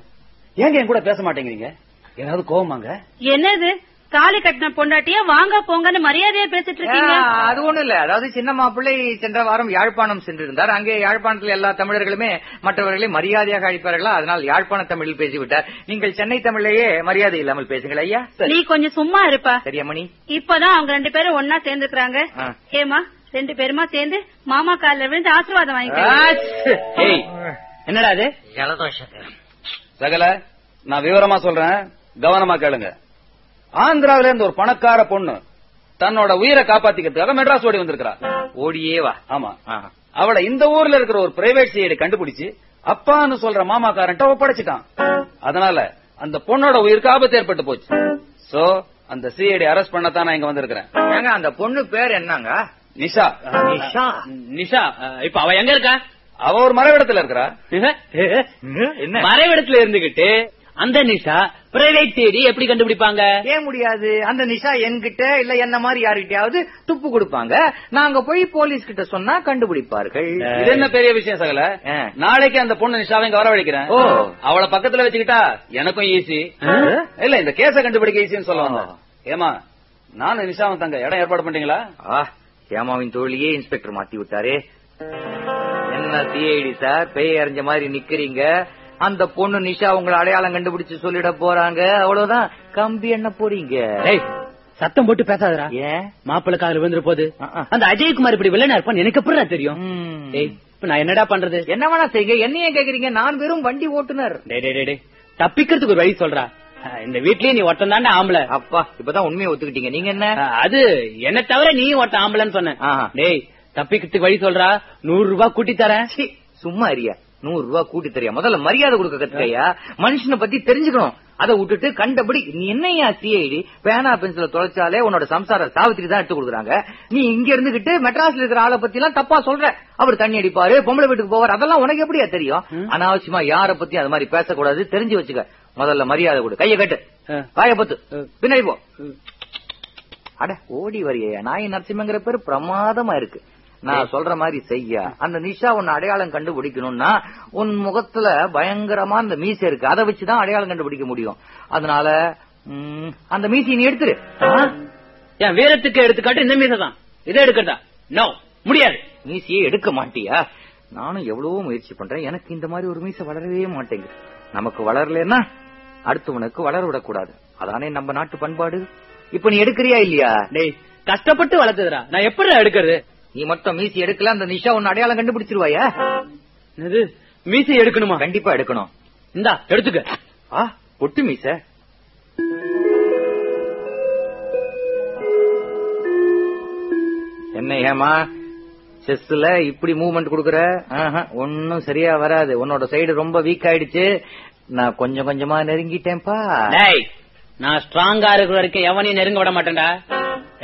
ஏங்க என் கூட பேச மாட்டேங்கிறீங்க? ஏதாவது கோவமாங்க? என்னது? தாலி கட்டின பொண்டாட்டியா வாங்க போங்கன்னு மரியாதையா பேசிட்டு இருக்கீங்க. அது ஒண்ணு இல்ல. அதாவது சின்ன மாப்பிள்ளை சென்ற வாரம் யாழ்ப்பாணம் சென்றிருந்தார். அங்கே யாழ்ப்பாணத்தில் எல்லா தமிழர்களுமே மற்றவர்களை மரியாதையாக அழைப்பார்களா? அதனால் யாழ்ப்பாண தமிழில் பேசிவிட்டார். நீங்கள் சென்னை தமிழையே மரியாதை இல்லாமல் பேசுங்கள் ஐயா. நீ கொஞ்சம் சும்மா இருப்பா. சரியா மணி இப்பதான் அவங்க ரெண்டு பேரும் ஒன்னா சேர்ந்துக்கிறாங்க. ஏமா ரெண்டு பேருமா சேர்ந்து மாமா கால்ல விழுந்து ஆசீர்வாதம் வாங்கிக்க ஏய் என்னடா அது? சகல நான் விவரமா சொல்றேன். கவனமா கேளுங்க. ஆந்திராவில இருந்து ஒரு பணக்கார பொண்ணு தன்னோட உயிரை காப்பாத்திக்கிறதுக்காக மெட்ராஸ் ஓடி வந்திருக்கா ஓடியே வா. ஆமா. அவளை இந்த ஊர்ல இருக்கிற ஒரு பிரைவேட் சிஐடி கண்டுபிடிச்சு அப்பான்னு சொல்ற மாமாக்காரன்ட்ட ஒப்படைச்சிட்டான் அதனால அந்த பொண்ணோட உயிருக்கு ஆபத்து ஏற்பட்டு போச்சு. சோ அந்த சிஐடி அரெஸ்ட் பண்ணத்தான் நான் இங்க வந்திருக்கிறேன். ஏங்க அந்த பொண்ணு பேர் என்னங்க? நிஷா. நிஷா. நிஷா. இப்ப அவ எங்க இருக்கா? அவ ஒரு மரவிடத்துல இருக்கிறா. என்ன? மறைவிடத்துல இருந்துகிட்டு அந்த நிஷா பிரைவேட் தேடி எப்படி கண்டுபிடிப்பாங்க? ஏன் முடியாது? அந்த நிஷா என்கிட்ட இல்ல என்ன மாதிரி யாருகிட்டயாவது துப்பு கொடுப்பாங்க. நாங்க போய் போலீஸ் கிட்ட சொன்னா கண்டுபிடிப்பார்கள். இது என்ன பெரிய விஷயம் சகல. நாளைக்கு அந்த பொண்ணு நிஷாவை இங்க வரவழைக்கிறேன். அவளை பக்கத்துல வச்சுக்கிட்டா எனக்கும் ஈஸி இல்ல இந்த கேஸ கண்டுபிடிக்க ஈஸின்னு சொல்ல வந்தேன் ஏமா நானும் நிஷாவும் தங்க இடம் ஏற்பாடு பண்ணிட்டீங்களா? ஆ ஹேமாவின் தோழியே இன்ஸ்பெக்டர் மாத்தி விட்டாரே. என்ன சிஐடி சார் பேய் அறிஞ்ச மாதிரி நிக்கிறீங்க? அந்த பொண்ணு நிஷா உங்களை அடையாளம் கண்டுபிடிச்சு சொல்லிட போறாங்க. அவ்வளவுதான். கம்பி என்ன போறீங்க? சத்தம் போட்டு பேசாதடா. ஏன்? மாப்பிள்ள காதுல விழுந்துற போது. அந்த அஜய்குமார் இப்படி வில்லனா இருப்பான்னு எனக்கு எப்படிடா தெரியும்? இப்ப நான் என்னடா பண்றது? என்ன வேணா செய்யுங்க. என்ன ஏன் கேக்குறீங்க. நான் வெறும் வண்டி ஓட்டுனர். தப்பிக்கிறதுக்கு ஒரு வழி சொல்றா. இந்த வீட்லயே நீ ஒருத்தன் தாண்டா ஆம்பளை. அப்பா இப்பதான் உண்மையை ஒத்துக்கிட்டீங்க. நீங்க என்ன? அது என்ன தவிர நீயும் ஒருத்தன் ஆம்பளைன்னு சொன்னேன். ஆஹா. டேய் தப்பிக்கிறதுக்கு வழி சொல்றா. நூறு ரூபாய் கூட்டி தரேன். சும்மா அறியா நூறு ரூபாய் கூட்டி தெரியா? முதல்ல மரியாதை கொடுக்க கத்துக்கையா? மனுஷனை பத்தி தெரிஞ்சுக்கணும். அதை விட்டுட்டு கண்டபடி நீ என்னையா சிஐடி பேனா பென்சில தொலைச்சாலே உன்னோட சம்சார சாவித்திரி தான் எடுத்து கொடுக்குறாங்க. நீ இங்க இருந்துகிட்டு மெட்ராஸ்ல இருக்கிற ஆளை பத்தி எல்லாம் தப்பா சொல்ற. அவர் தண்ணி அடிப்பாரு பொம்பளை வீட்டுக்கு போவார். அதெல்லாம் உனக்கு எப்படியா தெரியும்? அனாவசியமா யார பத்தி அது மாதிரி பேசக்கூடாது தெரிஞ்சு வச்சுக்க. முதல்ல மரியாதை கொடு. கைய கட்டு. வாய பத்து. பின்னாடி போ. அட ஓடி வரியா. நாய் நரசிம்மங்கிற பேரு பிரமாதமா இருக்கு. நான் சொல்ற மாதிரி செய்ய. அந்த நிஷா உன்னை அடையாளம் கண்டுபிடிக்கணும்னா உன் முகத்துல பயங்கரமா அந்த மீசை இருக்கு. அதை வச்சுதான் அடையாளம் கண்டுபிடிக்க முடியும். அதனால அந்த மீசையை நீ எடுத்துரு? என் வீரத்துக்கு எடுத்துக்காட்டு இந்த மீசை தான். இதை எடுக்கிறதா? நோ முடியாது. மீசையை எடுக்க மாட்டியா? நானும் எவ்வளவோ முயற்சி பண்றேன். எனக்கு இந்த மாதிரி ஒரு மீசை வளரவே மாட்டேங்குது. நமக்கு வளரலன்னா அடுத்தவனுக்கு வளர விடக்கூடாது. அதானே நம்ம நாட்டு பண்பாடு? இப்ப நீ எடுக்கிறியா இல்லையா? டேய் கஷ்டப்பட்டு வளர்த்ததுடா. நான் எப்படி எடுக்கிறது? நீ மட்டும் மீசி எடுக்கல அந்த நிஷா உன்னை அடையாளம் கண்டுபிடிச்சிருவாயா? என்னது? மீசை எடுக்கணுமா? கண்டிப்பா எடுக்கணும். இந்தா எடுத்துக்க. ஆ பொட்டு மீச. என்ன ஏமா செஸ்ல இப்படி மூவ்மெண்ட் குடுக்கற? ஒன்னும் சரியா வராது. உன்னோட சைடு ரொம்ப வீக் ஆயிடுச்சு. நான் கொஞ்சம் கொஞ்சமா நெருங்கிட்டேன்ப்பா. டேய் நான் ஸ்ட்ராங்கா இருக்கிற வரைக்கும் எவனையும் நெருங்க விட மாட்டேன்டா.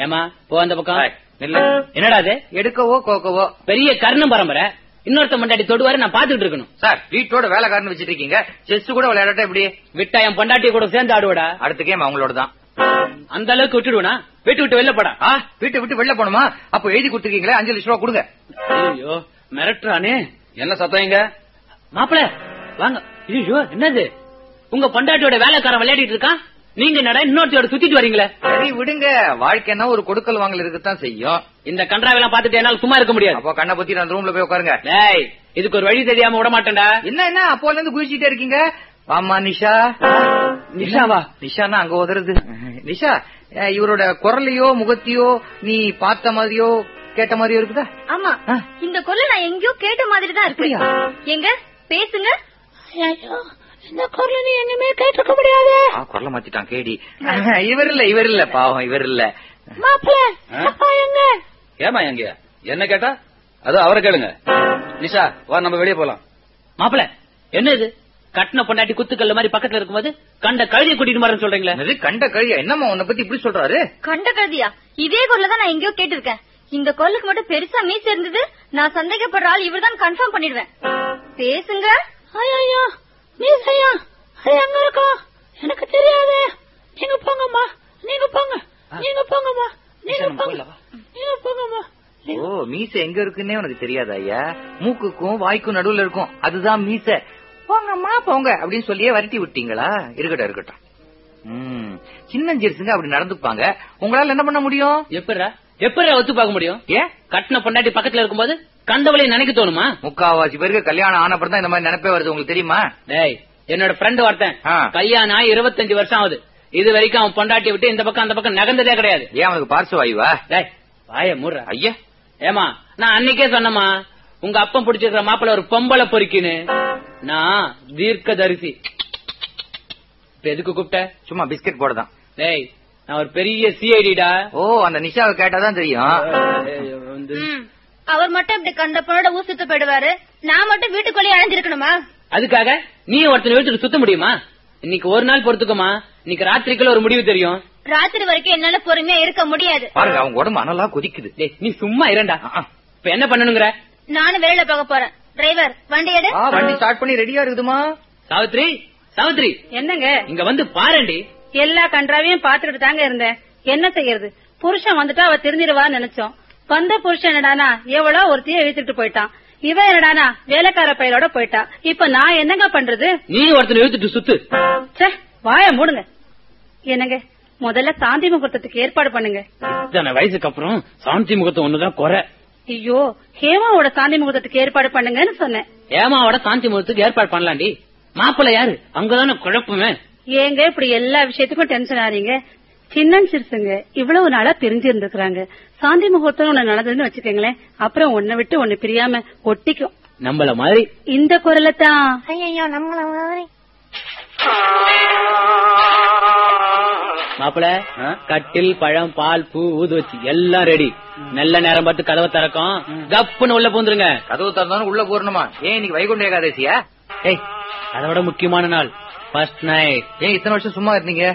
ஏமா போ அந்த பக்கம். என்னடா அது எடுக்கவோ கோக்கவோ. பெரிய கர்ணம் பரம்பரை. இன்னொருத்த பொண்டாட்டி தொடுவாரு நான் பாத்துக்கிட்டு இருக்கணும். சார் வீட்டோட வேலைக்காரன் வச்சிட்டு இருக்கீங்க செஸ் கூட விளையாடட்டா எப்படி? விட்டா என் பொண்டாட்டி கூட சேர்ந்து ஆடுவடா? அடுத்த கேம் அவங்களோட தான் அந்த அளவுக்கு விட்டுடுவனா? வீட்டு விட்டு வெளில போடா. ஆ வீட்டை விட்டு வெளில போணுமா அப்போ எழுதி கொடுத்துருக்கீங்களே அஞ்சு லட்சம் ரூபா கொடுங்க. ஐயோ மிரட்டுறானே. என்ன சத்தம் இங்க? மாப்பிள வாங்க. ஐயோ என்னது? உங்க பொண்டாட்டியோட வேலைக்காரன் விளையாடிட்டு இருக்கான்? நீங்க என்னடா இன்னொருத்தையோட சுத்திட்டு வரீங்களே? சரி விடுங்க. வாழ்க்கைன்னா ஒரு கொடுக்கல் வாங்கல் இருக்கத்தான் செய்யும். இந்த கன்றாவெல்லாம் பாத்துட்டு என்னால சும்மா இருக்க முடியாது. அப்போ கண்ணை பத்தி அந்த ரூம்ல போய் உட்காருங்க. டேய் இதுக்கு ஒரு வழி தெரியாம விட மாட்டேன்டா. என்ன என்ன? அப்போல இருந்து குதிச்சுட்டே இருக்கீங்க? ஆமா நிஷா. நிஷாவா? நிஷானா அங்க உதறது. நிஷா இவரோட குரலையோ முகத்தையோ நீ பார்த்த மாதிரியோ கேட்ட மாதிரியோ இருக்குதா? ஆமா. இந்த குரல் நான் எங்கேயோ கேட்ட மாதிரி தான் இருக்கு? எங்க பேசுங்க. இந்த குரல் நீ எங்கேயுமே கேட்டிருக்க முடியாது. ஆ, குரலை மாத்திட்டான் கேடி. இவர் இல்ல இவர் இல்ல பாவம் இவர் இல்ல ஏமா எங்க? என்ன கேட்டா? அது அவரை கேளுங்க. நிஷா வா நம்ம வெளியே போலாம். மாப்பிள என்ன இது? கட்டின பொண்டாட்டி குத்துக்கல்ல மாதிரி பக்கத்துல இருக்கும்போது கண்ட கழுதியை கூட்டிட்டு மாறன்னு சொல்றீங்களே. என்னது கண்ட கழியா என்னம்மா உன்னை பத்தி இப்படி சொல்றாரு? கண்ட கழுதியா? இதே குரல தான் நான் எங்கேயோ கேட்டிருக்கேன். இந்த குரலுக்கு மட்டும் பெருசா மீச இருந்தது. நான் சந்தேகப்படுற ஆள் இவர்தான் கன்ஃபார்ம் பண்ணிடுவேன். பேசுங்க. ஐயோ மீசையா அது எங்க இருக்கும் எனக்கு தெரியாது. நீங்க போங்கம்மா. நீங்க போங்க. நீங்க போங்கம்மா. வா. நீங்க போங்கம்மா. ஓ மீச எங்க இருக்குன்னே உனக்கு தெரியாதா ஐயா? மூக்குக்கும் வாய்க்கும் நடுவுல இருக்கும். அதுதான் மீச. போங்கம்மா போங்க அப்படின்னு சொல்லியே வரட்டி விட்டீங்களா? இருக்கட்டும் இருக்கட்டும். ம். சின்னஞ்சிருசுங்க அப்படி நடந்துப்பாங்க. உங்களால என்ன பண்ண முடியும்? எப்படா எப்படா ஒத்து பார்க்க முடியும்? ஏன் கட்டின பொண்டாட்டி பக்கத்துல இருக்கும்போது கண்டவளையும் நினைக்க தோணுமா? முக்காவாசி பேருக்கு கல்யாணம் ஆனப்பறம் தான் இந்த மாதிரி நினைப்பே வருது. உங்களுக்கு தெரியுமா? டேய் என்னோட ஃப்ரெண்ட் ஒருத்தன். ஆ. கல்யாணம் ஆகி இருபத்தஞ்சு வருஷம் ஆகுது. இது வரைக்கும் அவன் பொண்டாட்டி விட்டு இந்த பக்கம் அந்த பக்கம் நகர்ந்ததே கிடையாது. ஏன் அவனுக்கு பார்சு வாயுவா? டேய் வாய மூடுற. ஐயா. ஏமா நான் அன்னைக்கே சொன்னமா உங்க அப்பன் பிடிச்சிருக்கிற மாப்பிள்ள ஒரு பொம்பளை பொறுக்கின்னு. நான் தீர்க்க தரிசி இப்ப எதுக்கு கூப்பிட்ட? சும்மா பிஸ்கட் போடதான். டேய் நான் ஒரு பெரிய சிஐடிடா ஓ அந்த நிஷாவை கேட்டாதான் தெரியும். அவர் மட்டும் இப்படி கண்ட பொண்ணோட ஊர் சுத்த போயிடுவாரு. நான் மட்டும் வீட்டுக்குள்ளேயே அடைஞ்சிருக்கணுமா அதுக்காக நீ ஒருத்தனை வீட்டுக்கு சுத்த முடியுமா? இன்னைக்கு ஒரு நாள் பொறுத்துக்கமா? இன்னைக்கு ராத்திரிக்குள்ள ஒரு முடிவு தெரியும். ராத்திரி வரைக்கும் என்னால பொறுமையா இருக்க முடியாது. பாருங்க அவங்க உடம்பு அனலா கொதிக்குது. டேய் நீ சும்மா இரண்டா. இப்ப என்ன பண்ணணுங்கிற? நானும் வேலையில பார்க்க போறேன். டிரைவர் வண்டி எடு. ஆ, வண்டி ஸ்டார்ட் பண்ணி ரெடியா இருக்குதுமா? சாவித்ரி சாவித்ரி. என்னங்க? இங்க வந்து பாருண்டி. எல்லா கன்றாவையும் பாத்துக்கிட்டு தாங்க இருந்தேன். என்ன செய்யறது? புருஷன் வந்துட்டா அவ திருந்திருவான்னு நினைச்சோம். வந்த புருஷன் என்னடானா எவ்வளோ ஒருத்தைய இழுத்துட்டு போயிட்டான். இவ என்னடானா வேலைக்கார பையலோட போயிட்டா இப்ப நான் என்னங்க பண்றது? நீ ஒருத்தனை இழுத்துட்டு சுத்து. ச்சே வாய மூடுங்க. என்னங்க முதல்ல சாந்தி முகூர்த்தத்துக்கு ஏற்பாடு பண்ணுங்க. இத்தனை வயசுக்கு அப்புறம் சாந்தி முகத்தை ஒண்ணுதான் குறை. ஐயோ ஹேமாவோட சாந்தி முகூர்த்தத்துக்கு ஏற்பாடு பண்ணுங்கன்னு சொன்னேன். ஏமாவோட சாந்தி முகத்துக்கு ஏற்பாடு பண்ணலாண்டி. மாப்பிள்ள யாரு? அங்கதானே குழப்பமே. ஏங்க இப்படி எல்லா விஷயத்துக்கும் டென்ஷன் ஆறீங்க சின்னன் சிறுசுங்க இவ்வளவு நாளா பிரிஞ்சு இருந்திருக்காங்க சாந்தி முகூர்த்தம் ஒண்ணு நடந்ததுன்னு வச்சுக்கோங்களேன். அப்புறம் ஒன்ன விட்டு ஒண்ணு பிரியாம ஒட்டிக்கும். நம்மள மாதிரி. இந்த குரலை தான். ஐயோ நம்மள மாதிரி. மாப்பிள? கட்டில் பழம் பால் பூ ஊது வச்சு எல்லாம் ரெடி நல்ல நேரம் பார்த்து கதவை திறக்கும். கப்புன்னு உள்ள பூந்துருங்க. கதவு திறந்தாலும் உள்ள போறணுமா ஏன் இன்னைக்கு வைகுண்ட ஏகாதசியா? ஏய் அதை விட முக்கியமான நாள். ஃபர்ஸ்ட் நைட் ஏன் இத்தனை வருஷம் சும்மா இருந்தீங்க?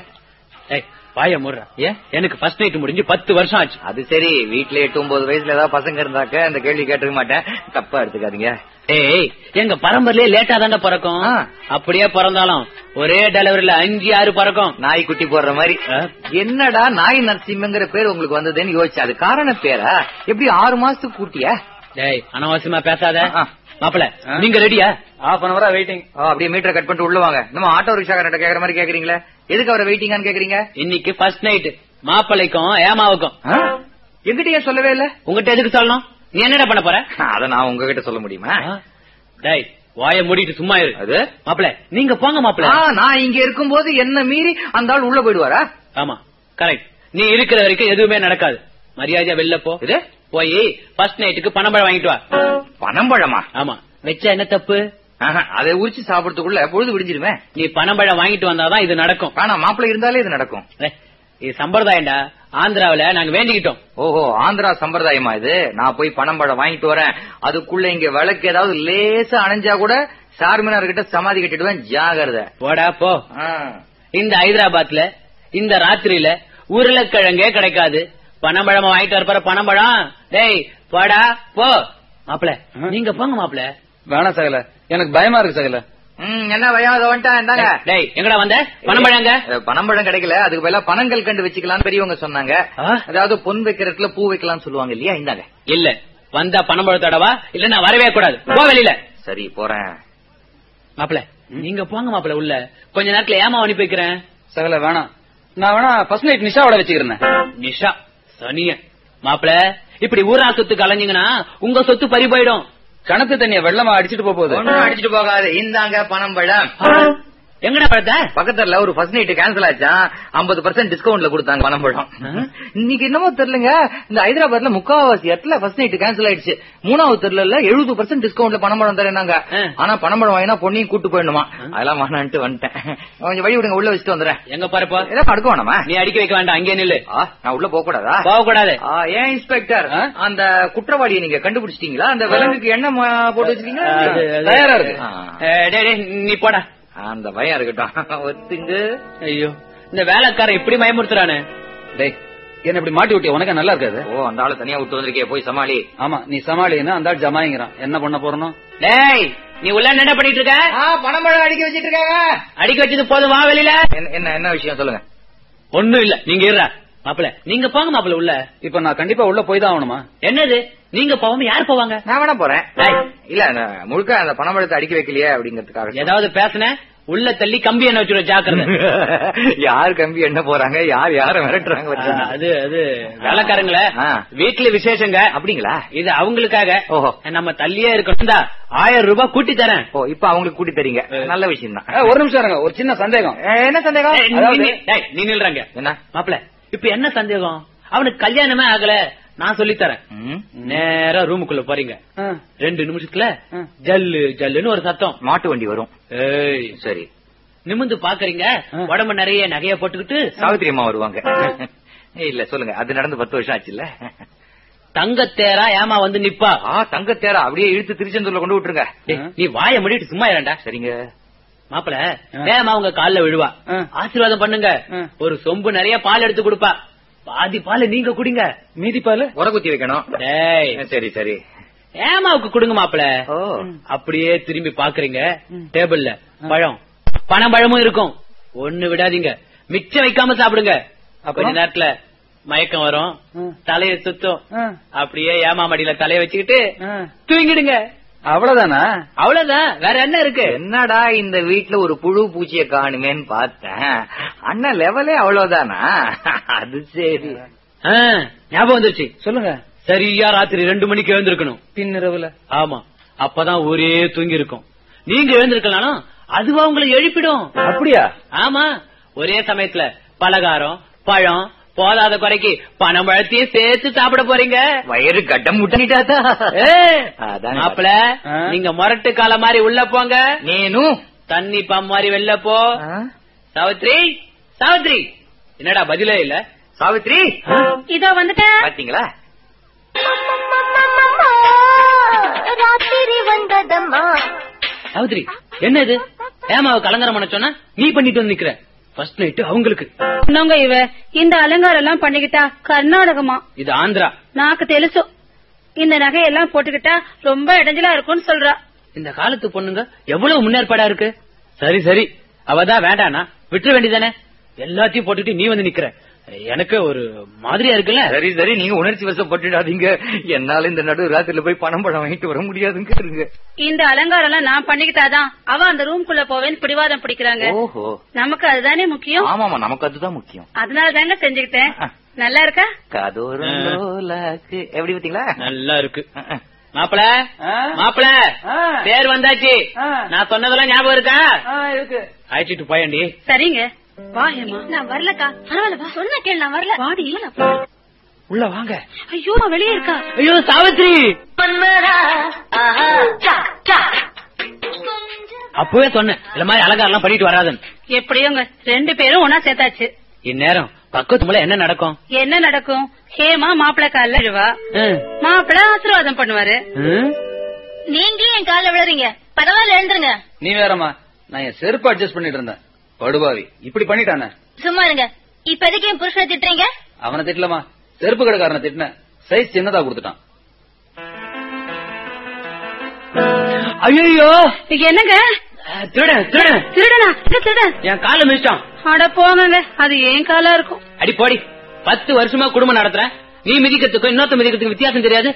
ஏய் பாய முடுறா. ஏன் எனக்கு ஃபர்ஸ்ட் நைட் முடிஞ்சு பத்து வருஷம் ஆச்சு. அது சரி வீட்ல எட்டு ஒன்பது வயசுல ஏதாவது பசங்க இருந்தாக்க அந்த கேள்வி கேட்டிருக்க மாட்டேன். தப்பா எடுத்துக்காதீங்க. ஏய் எங்க பரம்பரையிலே லேட்டா தானே பிறக்கும். அப்படியே பிறந்தாலும் ஒரே டெலிவரியில அஞ்சு ஆறு பிறக்கும். நாய் குட்டி போடுற மாதிரி? என்னடா நாய் நரசிம்மங்கிற பேர் உங்களுக்கு வந்ததுன்னு யோசிச்சு அது காரண பேரா? எப்படி ஆறு மாசத்துக்கு கூட்டியா? டேய் அனாவசியமா பேசாத. மாப்பிள? நீங்க ரெடியா? ஹாஃப் அன் அவரா வெயிட்டிங் அப்படியே மீட்டரை கட் பண்ணிட்டு உள்ள வாங்க. நம்ம ஆட்டோ ரிக்ஷாக்காரட்ட கேக்குற மாதிரி கேக்குறீங்களே? எதுக்கு அவரை வெயிட்டிங்கான்னு கேக்குறீங்க? இன்னைக்கு ஃபர்ஸ்ட் நைட் மாப்பிள்ளைக்கும் ஏமாவுக்கும். ஆ? என்கிட்ட ஏன் சொல்லவே இல்ல. உங்ககிட்ட எதுக்கு சொல்லணும்? நீ என்னடா பண்ண போற? அத நான் உங்ககிட்ட சொல்ல முடியுமா? டேய் வாய மூடிட்டு சும்மா இரு. அது? மாப்பிள நீங்க போங்க மாப்பிள நான் இங்க இருக்கும்போது என்ன மீறி அந்த ஆள் உள்ள போயிடுவாரா? ஆமா கரெக்ட் நீ இருக்கிற வரைக்கும் எதுவுமே நடக்காது. மரியாதையா வெளில போ. இது? போய் ஃபர்ஸ்ட் நைட்டுக்கு பணம்பழம் வாங்கிட்டு வா. பனம்பழமா? ஆமா. வச்சா என்ன தப்பு? அதை உரிச்சு சாப்பிடறதுக்குள்ள பொழுது விடிஞ்சிருமே. நீ பணம்பழம் வாங்கிட்டு வந்தாதான் இது நடக்கும். ஆனா மாப்பிள்ளை இருந்தாலே இது நடக்கும். இது சம்பிரதாயம்டா. ஆந்திராவுல நாங்க வேண்டிக்கிட்டோம். ஓஹோ ஆந்திரா சம்பிரதாயமா இது? நான் போய் பனம்பழம் வாங்கிட்டு வரேன். அதுக்குள்ள இங்க விளக்கு ஏதாவது லேசா அணைஞ்சா கூட சார்மினார் கிட்ட சமாதி கட்டிடுவேன். ஜாகிரதை. போடா போ. இந்த ஹைதராபாத்ல இந்த ராத்திரியில உருளைக்கிழங்கே கிடைக்காது. பணம்பழம் வாங்கிட்டு வரப்பற பணம்பழம் டேய் போடா போ. மாப்பிள நீங்க போங்க மாப்பிள. வேணாம் சகல. எனக்கு பயமா இருக்கு சகல. ம், என்ன பயம்? அதை வந்துட்டேன் இந்தாங்க. டேய் எங்கடா வந்த? பணம் பழங்க அஹ், பனம்பழம் கிடைக்கல. அதுக்கு பதிலா பனங்கள் கண்டு வச்சுக்கலாம்னு பெரியவங்க சொன்னாங்க? அதாவது பொன் வைக்கிற இடத்துல பூ வைக்கலாம்னு சொல்லுவாங்க இல்லையா? இந்தாங்க. இல்ல. வந்தா பணம் பழத்தோடவா இல்ல நான் வரவே கூடாது. போ வெளியில. சரி போறேன். மாப்பிள நீங்க போங்க மாப்பிள உள்ள. கொஞ்ச நேரத்துல ஏமா அனுப்பி வைக்கிறேன். சகல வேணாம். நான் வேணா ஃபர்ஸ்ட் நைட் நிஷாவோட வச்சுக்கிறேன். நிஷா. சனிய மாப்பிள இப்படி ஊரா சொத்துக்கு அலைஞ்சீங்கன்னா உங்க சொத்து பறி போயிடும். கணக்கு தண்ணிய வெள்ளமா அடிச்சிட்டு போக போகுது. அடிச்சிட்டு போகாது. இந்தாங்க பனம்பழம் எங்கடா பழத்த பக்கத்துல ஒரு ஃபர்ஸ்ட் நைட் கேன்சல் ஆச்சா? ஐம்பது பர்சன்ட் டிஸ்கவுண்ட்ல கொடுத்தாங்க பனம்பழம் இன்னைக்கு என்னமோ தெரியலங்க. இந்த ஹைதராபாத்ல முக்காவாசி இடத்துல ஃபர்ஸ்ட் நைட் கேன்சல் ஆயிடுச்சு. மூணாவது தெருல எழுபது பர்சன்ட் டிஸ்கவுண்ட்ல பனம்பழம் தரேனாங்க ஆ. ஆனா பனம்பழம் வாங்கினா பொண்ணையும் கூட்டு போயிடணுமா? அதெல்லாம் வேணான்ட்டு வந்துட்டேன். கொஞ்சம் வழி விடுங்க உள்ள வச்சுட்டு வந்துடுறேன். எங்க பாருப்பா ஏதாவது அடுக்க வேணாமா? நீ அடிக்க வைக்க வேண்டாம் அங்கே நில்லு. நான் உள்ள போக கூடாதா போக கூடாது ஏன் இன்ஸ்பெக்டர் அந்த குற்றவாளியை நீங்க கண்டுபிடிச்சிட்டீங்களா? அந்த விலங்குக்கு என்ன போட்டு அது- தயாரா இருக்கு. நீ போடா. அந்த பயம் இருக்கட்டும். ஒத்துங்க. ஐயோ இந்த வேலைக்காரன் இப்படி பயமுறுத்துறானு? டேய் என்ன இப்படி மாட்டி விட்டிய? உனக்கு நல்லா இருக்காது? ஓ அந்த ஆளு தனியா விட்டு வந்திருக்கே போய் சமாளி. ஆமா நீ சமாளினா அந்த ஆள் ஜமாயிங்கிறான். என்ன பண்ண போறனோ? டேய் நீ உள்ள என்ன பண்ணிட்டு இருக்க? பணம்பழம் அடிக்க வச்சிட்டு இருக்காங்க. அடிக்க வச்சது போதும் வா வெளியில? என்ன- என்ன என்ன விஷயம் சொல்லுங்க. ஒண்ணும் இல்ல நீங்க இருடா மாப்பிள நீங்க போங்க மாப்பிள உள்ள. இப்ப நான் கண்டிப்பா உள்ள போய் தான் ஆகணுமா? என்னது? நீங்க போவாம யார் போவாங்க? நான் வேணா போறேன். இல்ல நான் முழுக்க அந்த பணம்பழத்தை அடிக்க வைக்கலையே அப்படிங்கறதுக்காக. ஏதாவது பேசுன உள்ள தள்ளி கம்பி என்ன வச்சுருவ ஜாக்கிரதை. யார் கம்பி என்ன போறாங்க? யார் யார மிரட்டுறாங்க. அது அது வேலைக்காரங்கள. வீட்டுல விசேஷங்க. அப்படிங்களா? இது அவங்களுக்காக. ஓஹோ. நம்ம தள்ளியே இருக்கணும். தான் ஆயிரம் ரூபாய் கூட்டி தரேன். ஓ இப்ப அவங்களுக்கு கூட்டி தரீங்க. நல்ல விஷயம் தான் ஒரு நிமிஷம் இருங்க. ஒரு சின்ன சந்தேகம். என்ன சந்தேகம்? நீ நில்றாங்க. என்ன? மாப்பிள இப்ப என்ன சந்தேகம்? அவனுக்கு கல்யாணமே ஆகல. நான் சொல்லி தரேன் ம்? நேரா ரூமுக்குள்ள போறீங்க. ரெண்டு நிமிஷத்துல. ஜல்லு ஜல்லுன்னு ஒரு சத்தம். மாட்டு வண்டி வரும். ஏய். சரி. நிமிந்து பாக்குறீங்க. உடம்பு நிறைய நகைய போட்டுக்கிட்டு சாவித்திரி அம்மா வருவாங்க. இல்ல சொல்லுங்க. அது நடந்து பத்து வருஷம் ஆச்சுல்ல? தங்கத்தேரா ஏமா வந்து நிப்பா? ஆ தங்கத்தேரா. அப்படியே இழுத்து திருச்செந்தூர்ல கொண்டு விட்டுருங்க. நீ வாய முடிட்டு சும்மா இரண்டா சரிங்க. மாப்பிள வேகமா உங்க கால்ல விழுவா. ஆசீர்வாதம் பண்ணுங்க. ஒரு சொம்பு நிறைய பால் எடுத்து கொடுப்பா. பாதி பால் நீங்க குடிங்க. மீதி பாலு உர குத்தி வைக்கணும். டேய். சரி சரி. ஏமாவுக்கு கொடுங்க மாப்பிள. அப்படியே திரும்பி பாக்குறீங்க. டேபிள்ல பழம். பணம் பழமும் இருக்கும். ஒண்ணு விடாதீங்க. மிச்சம் வைக்காம சாப்பிடுங்க. கொஞ்ச நேரத்துல மயக்கம் வரும். தலைய சுத்தும். அப்படியே ஏமா மடியில தலைய வச்சுக்கிட்டு. தூங்கிடுங்க. அவ்வளவுதானா? அவ்வளவுதான். வேற என்ன இருக்கு? என்னடா இந்த வீட்ல ஒரு புழு பூச்சிய காணுமேன்னு பார்த்தேன். அண்ணன் லெவலே அவ்வளவுதானா? அது சரி. ஞாபகம் வந்துருச்சு. சொல்லுங்க. சரியா ராத்திரி ரெண்டு மணிக்கு எழுந்திருக்கணும். பின்னிரவுல. ஆமா. அப்பதான் ஒரே தூங்கி இருக்கும் நீங்க எழுந்திருக்கலாம் அதுவா உங்களை எழுப்பிடும். அப்படியா? ஆமா. ஒரே சமயத்துல பலகாரம் பழம் போதாத குறைக்கு பணம் பழத்தையும் சேர்த்து சாப்பிட போறீங்க. வயிறு கட்டம் அதானே மாப்பிள. நீங்க முரட்டு கால மாதிரி உள்ள போங்க. நேனும் தண்ணி பம் மாதிரி வெளில போ? சாவித்ரி சாவித்ரி. என்னடா பதிலே இல்ல? சாவித்ரி? இதோ வந்துட்டேன் பாத்தீங்களா? ராத்திரி வந்ததம்மா. சாவித்ரி என்ன இது ஏமாவை கலங்கரம் பண்ண சொன்னா? நீ பண்ணிட்டு வந்து நிக்கிற. ஃபர்ஸ்ட் நைட் அவங்களுக்கு. என்னங்க இவ? இந்த அலங்காரம் எல்லாம் பண்ணிக்கிட்டா கர்நாடகமா? இது ஆந்திரா. நாக்கு தெலுசு இந்த நகையெல்லாம் போட்டுக்கிட்டா ரொம்ப இடைஞ்சலா இருக்கும்னு சொல்றா. இந்த காலத்து பொண்ணுங்க எவ்வளவு முன்னேற்பாடா இருக்கு? சரி சரி. அவதான் வேண்டானா? விட்டுற வேண்டியதானே எல்லாத்தையும் போட்டுட்டு நீ வந்து நிக்கிற. எனக்கு ஒரு மாதிரியா இருக்குல்ல? சரி சரி நீங்க உணர்ச்சி வசப்பட்டுடாதீங்க. என்னால இந்த நடு ராத்திரில போய் பணம் பழம் வாங்கிட்டு வர முடியாதுங்க இந்த அலங்காரம் எல்லாம் நான் பண்ணிக்கிட்டாதான். அவ அந்த ரூம்குள்ள போவேன்னு பிடிவாதம் பிடிக்கிறாங்க. ஓஹோ. நமக்கு அதுதானே முக்கியம்? ஆமாமா நமக்கு அதுதான் முக்கியம். அதனால தாங்க செஞ்சுக்கிட்டேன். நல்லா இருக்கா? கதோரலோலாக்கு எப்படி பாத்தீங்களா நல்லா இருக்கு. மாப்பிள? மாப்பிள. பேர் வந்தாச்சு. நான் சொன்னதெல்லாம் ஞாபகம் இருக்கா? இருக்கு. அழைச்சிட்டு போயண்டி சரிங்க. வா ஹேமா. நான் வரலக்கா. பரவாயில்ல வா. சொன்ன கேள் நான் வரல. வாடி. உள்ள வாங்க. ஐயோ அவ வெளியே இருக்கா. ஐயோ சாவித்ரி. அப்பவே சொன்னேன் இந்த மாதிரி அலங்காரம் பண்ணிட்டு வராதுன்னு. எப்படியோங்க ரெண்டு பேரும் ஒன்னா சேர்த்தாச்சு. இந்நேரம் பக்கத்து மூலம் என்ன நடக்கும்? என்ன நடக்கும்? ஹேமா மாப்பிள கால்ல விழுவா. ம். மாப்பிள ஆசீர்வாதம் பண்ணுவாரு. ம்? நீங்களும் என் கால விழுறீங்க. பரவாயில்ல எழுந்துருங்க. நீ வேறம்மா நான் என் செருப்பு அட்ஜஸ்ட் பண்ணிட்டு இருந்தேன். படுபாவி. இப்படி பண்ணிட்டானே? சும்மா இருங்க. இப்ப எதுக்கு என் புருஷனை திட்டுறீங்க? அவனை திட்டலமா செருப்பு கடைக்காரனை திட்டின. சைஸ் சின்னதா கொடுத்துட்டான். ஐயோ என்னங்க? திருடன் திருடன் திருடனா? இது திருடன் என் கால மிதிச்சான். அட போங்கங்க. அது ஏன் காலா இருக்கும். அடி போடி. பத்து வருஷமா குடும்பம் நடத்துறேன் நீ மிதிக்கிறதுக்கும் இன்னொருத்த மிதிக்கிறதுக்கு வித்தியாசம் தெரியாது.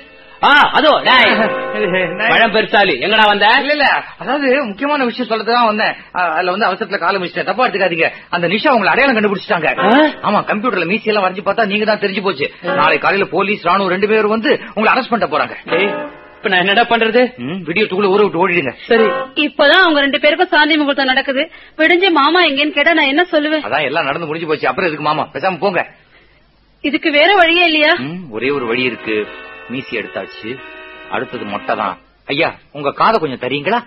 அதோ பழம் பெருசாலி எங்கடா வந்த? இல்ல இல்ல. அதாவது முக்கியமான விஷயம் சொல்லதான் வந்தேன். அதுல வந்து அவசரத்துல காலம் வச்சுட்டேன் தப்பா எடுத்துக்காதீங்க. அந்த நிஷா உங்களை அடையாளம் கண்டுபிடிச்சிட்டாங்க. ஆமா கம்ப்யூட்டர்ல மீசி எல்லாம் வரைஞ்சு பார்த்தா நீங்க தான் தெரிஞ்சு போச்சு. நாளை காலையில போலீஸ் ராணுவம் ரெண்டு பேரும் வந்து உங்களை அரெஸ்ட் பண்ண போறாங்க. டேய், இப்ப நான் என்னடா பண்றது? ம், விடியத்துக்குள்ள ஊரை விட்டு ஓடிடுங்க. சரி. இப்பதான் அவங்க ரெண்டு பேருக்கும் சாந்தி முகூர்த்தம் நடக்குது. விடிஞ்சு மாமா எங்கன்னு கேட்டா நான் என்ன சொல்லுவேன்? அதான் எல்லாம் நடந்து முடிஞ்சு போச்சு. அப்புறம் எதுக்கு மாமா? பேசாம போங்க. இதுக்கு வேற வழியே இல்லையா? ஒரே ஒரு வழி இருக்கு. மீசி எடுத்தாச்சு. அடுத்தது மொட்டை தான். ஐயா உங்க காதை கொஞ்சம் தரீங்களா?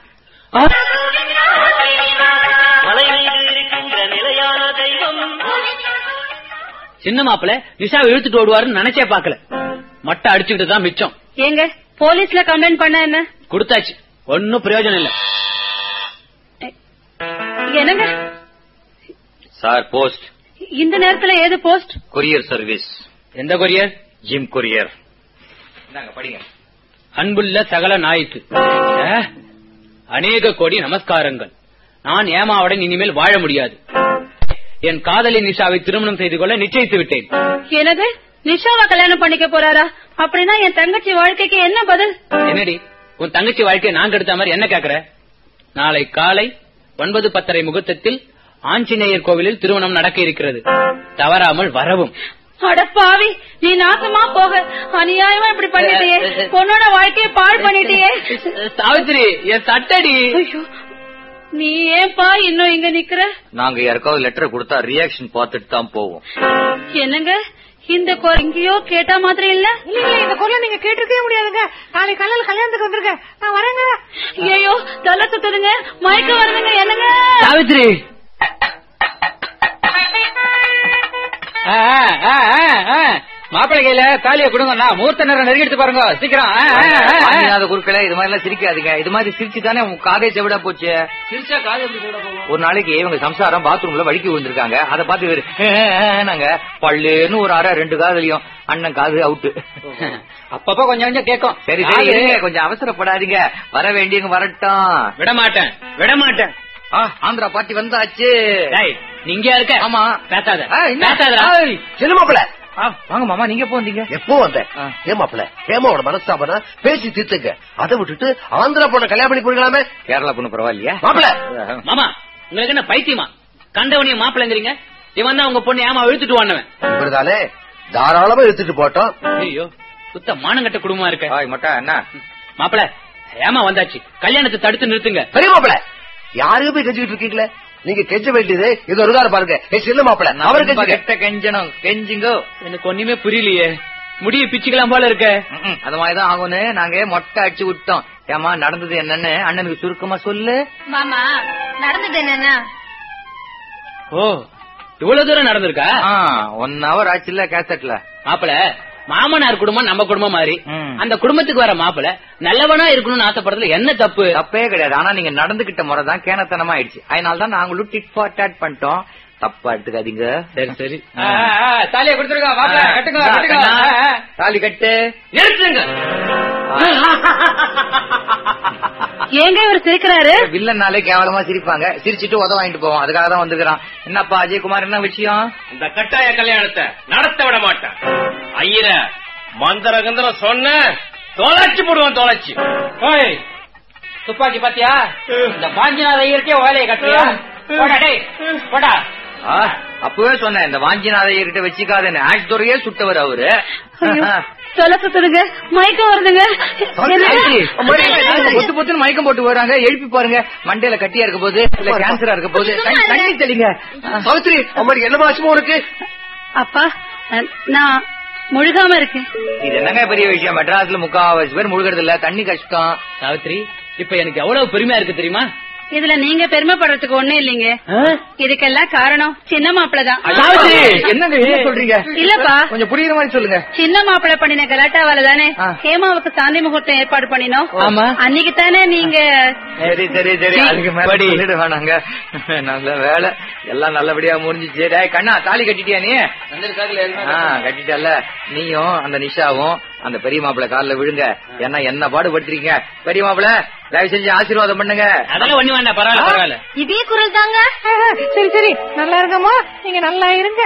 சின்ன மாப்பிள நிஷாவை இழுத்துட்டு ஓடுவாருன்னு நினைச்சே பாக்கல மட்டை அடிச்சுக்கிட்டு தான் மிச்சம். ஏங்க போலீஸ்ல கம்ப்ளைண்ட் பண்ண என்ன? கொடுத்தாச்சு. ஒன்னும் பிரயோஜனம் இல்ல. என்னங்க? Sir post. இந்த நேரத்துல ஏது போஸ்ட்? Courier service. எந்த கொரியர்? Jim courier. இந்தாங்க படிங்க. அன்புள்ள சகல நாய்க்கு அநேக கோடி நமஸ்காரங்கள். நான் ஏமாவுடன் இனிமேல் வாழ முடியாது. என் காதலி நிஷாவை திருமணம் செய்து கொள்ள நிச்சயித்து விட்டேன். என்னது? நிஷாவா கல்யாணம் பண்ணிக்க போறாரா? அப்படின்னா என் தங்கச்சி வாழ்க்கைக்கு என்ன பதில்? என்னடி? உன் தங்கச்சி வாழ்க்கையை நான் கெடுத்த மாதிரி என்ன கேக்குற? நாளை காலை ஒன்பது பத்தரை முகூர்த்தத்தில் ஆஞ்சநேயர் கோவிலில் திருமணம் நடக்க இருக்கிறது. தவறாமல் வரவும். அட பாவி நீ நாசமா போக. அநியாயமா இப்படி பண்ணிட்டியே. பொண்ணோட வாழ்க்கையை பாழ் பண்ணிட்டியே. சாவித்திரி என் சட்டடி. நீ ஏன்பா இன்னும் இங்க நிக்கிற? நாங்க யாருக்காவது லெட்டர் கொடுத்தா ரியாக்ஷன் பார்த்துட்டு தான் போவோம். என்னங்க? இந்த குரல் எங்கேயோ கேட்டா மாதிரி இல்ல? இந்த குரல் நீங்க கேட்டிருக்கவே முடியாதுங்க. நாளை காலையில கல்யாணத்துக்கு வந்துருங்க. நான் வரேங்க. ஐயோ தலை சுத்துதுங்க. மயக்க வருதுங்க என்னங்க? சாவித்திரி. மாப்பிள்ளை கையில தாலிய கொடுங்கண்ணா மூர்த்த நேரம் நெருங்கிட்டு பாருங்க. சீக்கிரம். குறுக்களே இது மாதிரி எல்லாம் சிரிக்காதீங்க. இது மாதிரி சிரிச்சு தானே உங்க காதே செவிடா போச்சு? சிரிச்சா காது ஒரு நாளைக்கு இவங்க சம்சாரம் பாத்ரூம்ல வழுக்கி விழுந்திருக்காங்க. அதை பார்த்து இவரு நாங்க பல்லுன்னு ஒரு அரை ரெண்டு காதலியும். அண்ணன் காது அவுட்டு அப்பப்ப கொஞ்சம் கொஞ்சம் கேட்கும். சரி சரி கொஞ்சம் அவசரப்படாதீங்க. வர வேண்டியவங்க வரட்டும். விட மாட்டேன் விட மாட்டேன் ஆ, ஆந்திரா பாட்டி வந்தாச்சு. டேய், நீ இங்கயா இருக்க? ஆமா. பேசாத. ஆ, என்ன? பேசாதடா. ஏய், சின்ன மாப்பிள. ஆ, வாங்க மாமா நீங்க எப்போ வந்தீங்க? எப்போ வந்த ஆ. ஏன் மாப்பிள ஹேமாவோட மனஸ்தாபனா பேசி தீர்த்துங்க. அதை விட்டுட்டு ஆந்திரா போன கல்யாணம் பண்ணி போயிடலாமே கேரளா பொண்ணு பரவாயில்லையா? மாப்பிள. மாமா உங்களுக்கு என்ன பைத்தியமா? கண்டவனிய மாப்பிள்ளைங்கிறீங்க இவன் தான் உங்க பொண்ணு ஏமா இழுத்துட்டு வானவன். இவர்தானே? தாராளமா எடுத்துட்டு போட்டோம் ஐயோ சுத்த மானங்கட்ட குடும்பமா இருக்க. ஆய் மட்டா என்ன மாப்பிள ஏமா வந்தாச்சு. கல்யாணத்தை தடுத்து நிறுத்துங்க. பெரிய மாப்பிள. யாருக்கு போய் கெஞ்சிட்டு இருக்கீங்களே? நீங்க கெஞ்ச வேண்டியது இது ஒரு காரம் பாருங்க. சின்ன மாப்பிள அவரு கெட்ட கெஞ்சணும் கெஞ்சுங்கோ? எனக்கு ஒண்ணுமே புரியலையே. முடிய பிச்சுக்கலாம் போல இருக்க. அது மாதிரிதான் ஆகும்னு நாங்க மொட்டை அடிச்சு விட்டோம். ஏமா நடந்தது என்னன்னு அண்ணனுக்கு சுருக்கமா சொல்லு. மாமா நடந்தது என்னன்னா? ஓ இவ்வளவு தூரம் நடந்திருக்கா? ஒன் ஹவர் ஆச்சுல்ல கேசட்ல மாப்பிள மாமனார் குடும்பம் நம்ம குடும்பம் மாதிரி. அந்த குடும்பத்துக்கு வர மாப்பிள நல்லவனா இருக்கணும்னு ஆசைப்படுறதுல என்ன தப்பு? தப்பே கிடையாது. ஆனா நீங்க நடந்துகிட்ட முறை தான் கேனத்தனமா ஆயிடுச்சு அதனால தான் நாங்களும் டிட் ஃபார் டாட் பண்ணிட்டோம். தப்பா எடுத்துக்காதீங்க. சரி சரி. தாலியை கொடுத்துருங்க. மாப்பிள்ளை, கட்டுங்க, கட்டுங்க. தாலி கட்டு. நிறுத்துங்க. ஏங்க இவர் சிரிக்கிறாரு? வில்லன்னாலே கேவலமா சிரிப்பாங்க. சிரிச்சிட்டு உத வாங்கிட்டு போவோம். அதுக்காக தான் வந்துக்கிறான் என்னப்பா அஜயகுமார் என்ன விஷயம்? இந்த கட்டாய கல்யாணத்தை நடத்த விட மாட்டேன். ஐயர மந்திர கந்திரம் சொன்ன தொலைச்சு போடுவான் தொலைச்சு. ஓய், துப்பாக்கி பாத்தியா? இந்த பாஞ்சிநாத ஐயருக்கே ஓலையை கட்டுறியா? போடா டேய், போடா. அப்பவே சொன்னேன் இந்த வாஞ்சிநாத கிட்ட வச்சுக்காதுன்னு. ஆக்ட் துறையே சுட்டவர் அவரு. ஐயோ, தலை சுத்துதுங்க மயக்க வருதுங்க? பொத்து பொத்துன்னு மயக்கம் போட்டு வராங்க எழுப்பி பாருங்க. மண்டையில கட்டியா இருக்க போது இல்ல கேன்சரா இருக்க போது தண்ணி- தெளிங்க. சாவித்ரி அம்மாடி என்ன மாசமா உனக்கு அப்பா நான் முழுகாம இருக்கேன். இது என்னங்க பெரிய விஷயம்? மெட்ராஸ்ல முக்காவாசி பேர் முழுகிறது இல்ல தண்ணி கஷ்டம். சாவித்ரி இப்ப எனக்கு எவ்வளவு பெருமையா இருக்கு தெரியுமா? இதுல நீங்க பெருமைப்படுறதுக்கு ஒண்ணும் இல்லைங்க. இதுக்கெல்லாம் காரணம் சின்ன மாப்பிள தான். சாவித்ரி, என்னங்க என்ன சொல்றீங்க? இல்லப்பா. கொஞ்சம் புரியுற மாதிரி சொல்லுங்க. சின்ன மாப்பிள பண்ணின கலாட்டாவால தானே. ஹேமாவுக்கு சாந்தி முகூர்த்தம் ஏற்பாடு பண்ணினோம். ஆமா. அன்னைக்கு தானே நீங்க சரி சரி சரி. அதுக்கு வேணாங்க நல்ல வேலை. எல்லாம் நல்லபடியா முடிஞ்சிச்சு டேய் கண்ணா தாலி கட்டிட்டியா நீ? கட்டிட்டல நீயும் அந்த நிஷாவும் அந்த பெரிய மாப்பிள்ள காலில் விழுங்க என்ன என்ன பாடுபடுத்துறீங்க பெரிய மாப்பிள்ள தயவு செஞ்சு ஆசீர்வாதம் பண்ணுங்க பரவாயில்ல இதே குரல் தாங்க சரி சரி நல்லா இருக்கமா நீங்க நல்லா இருங்க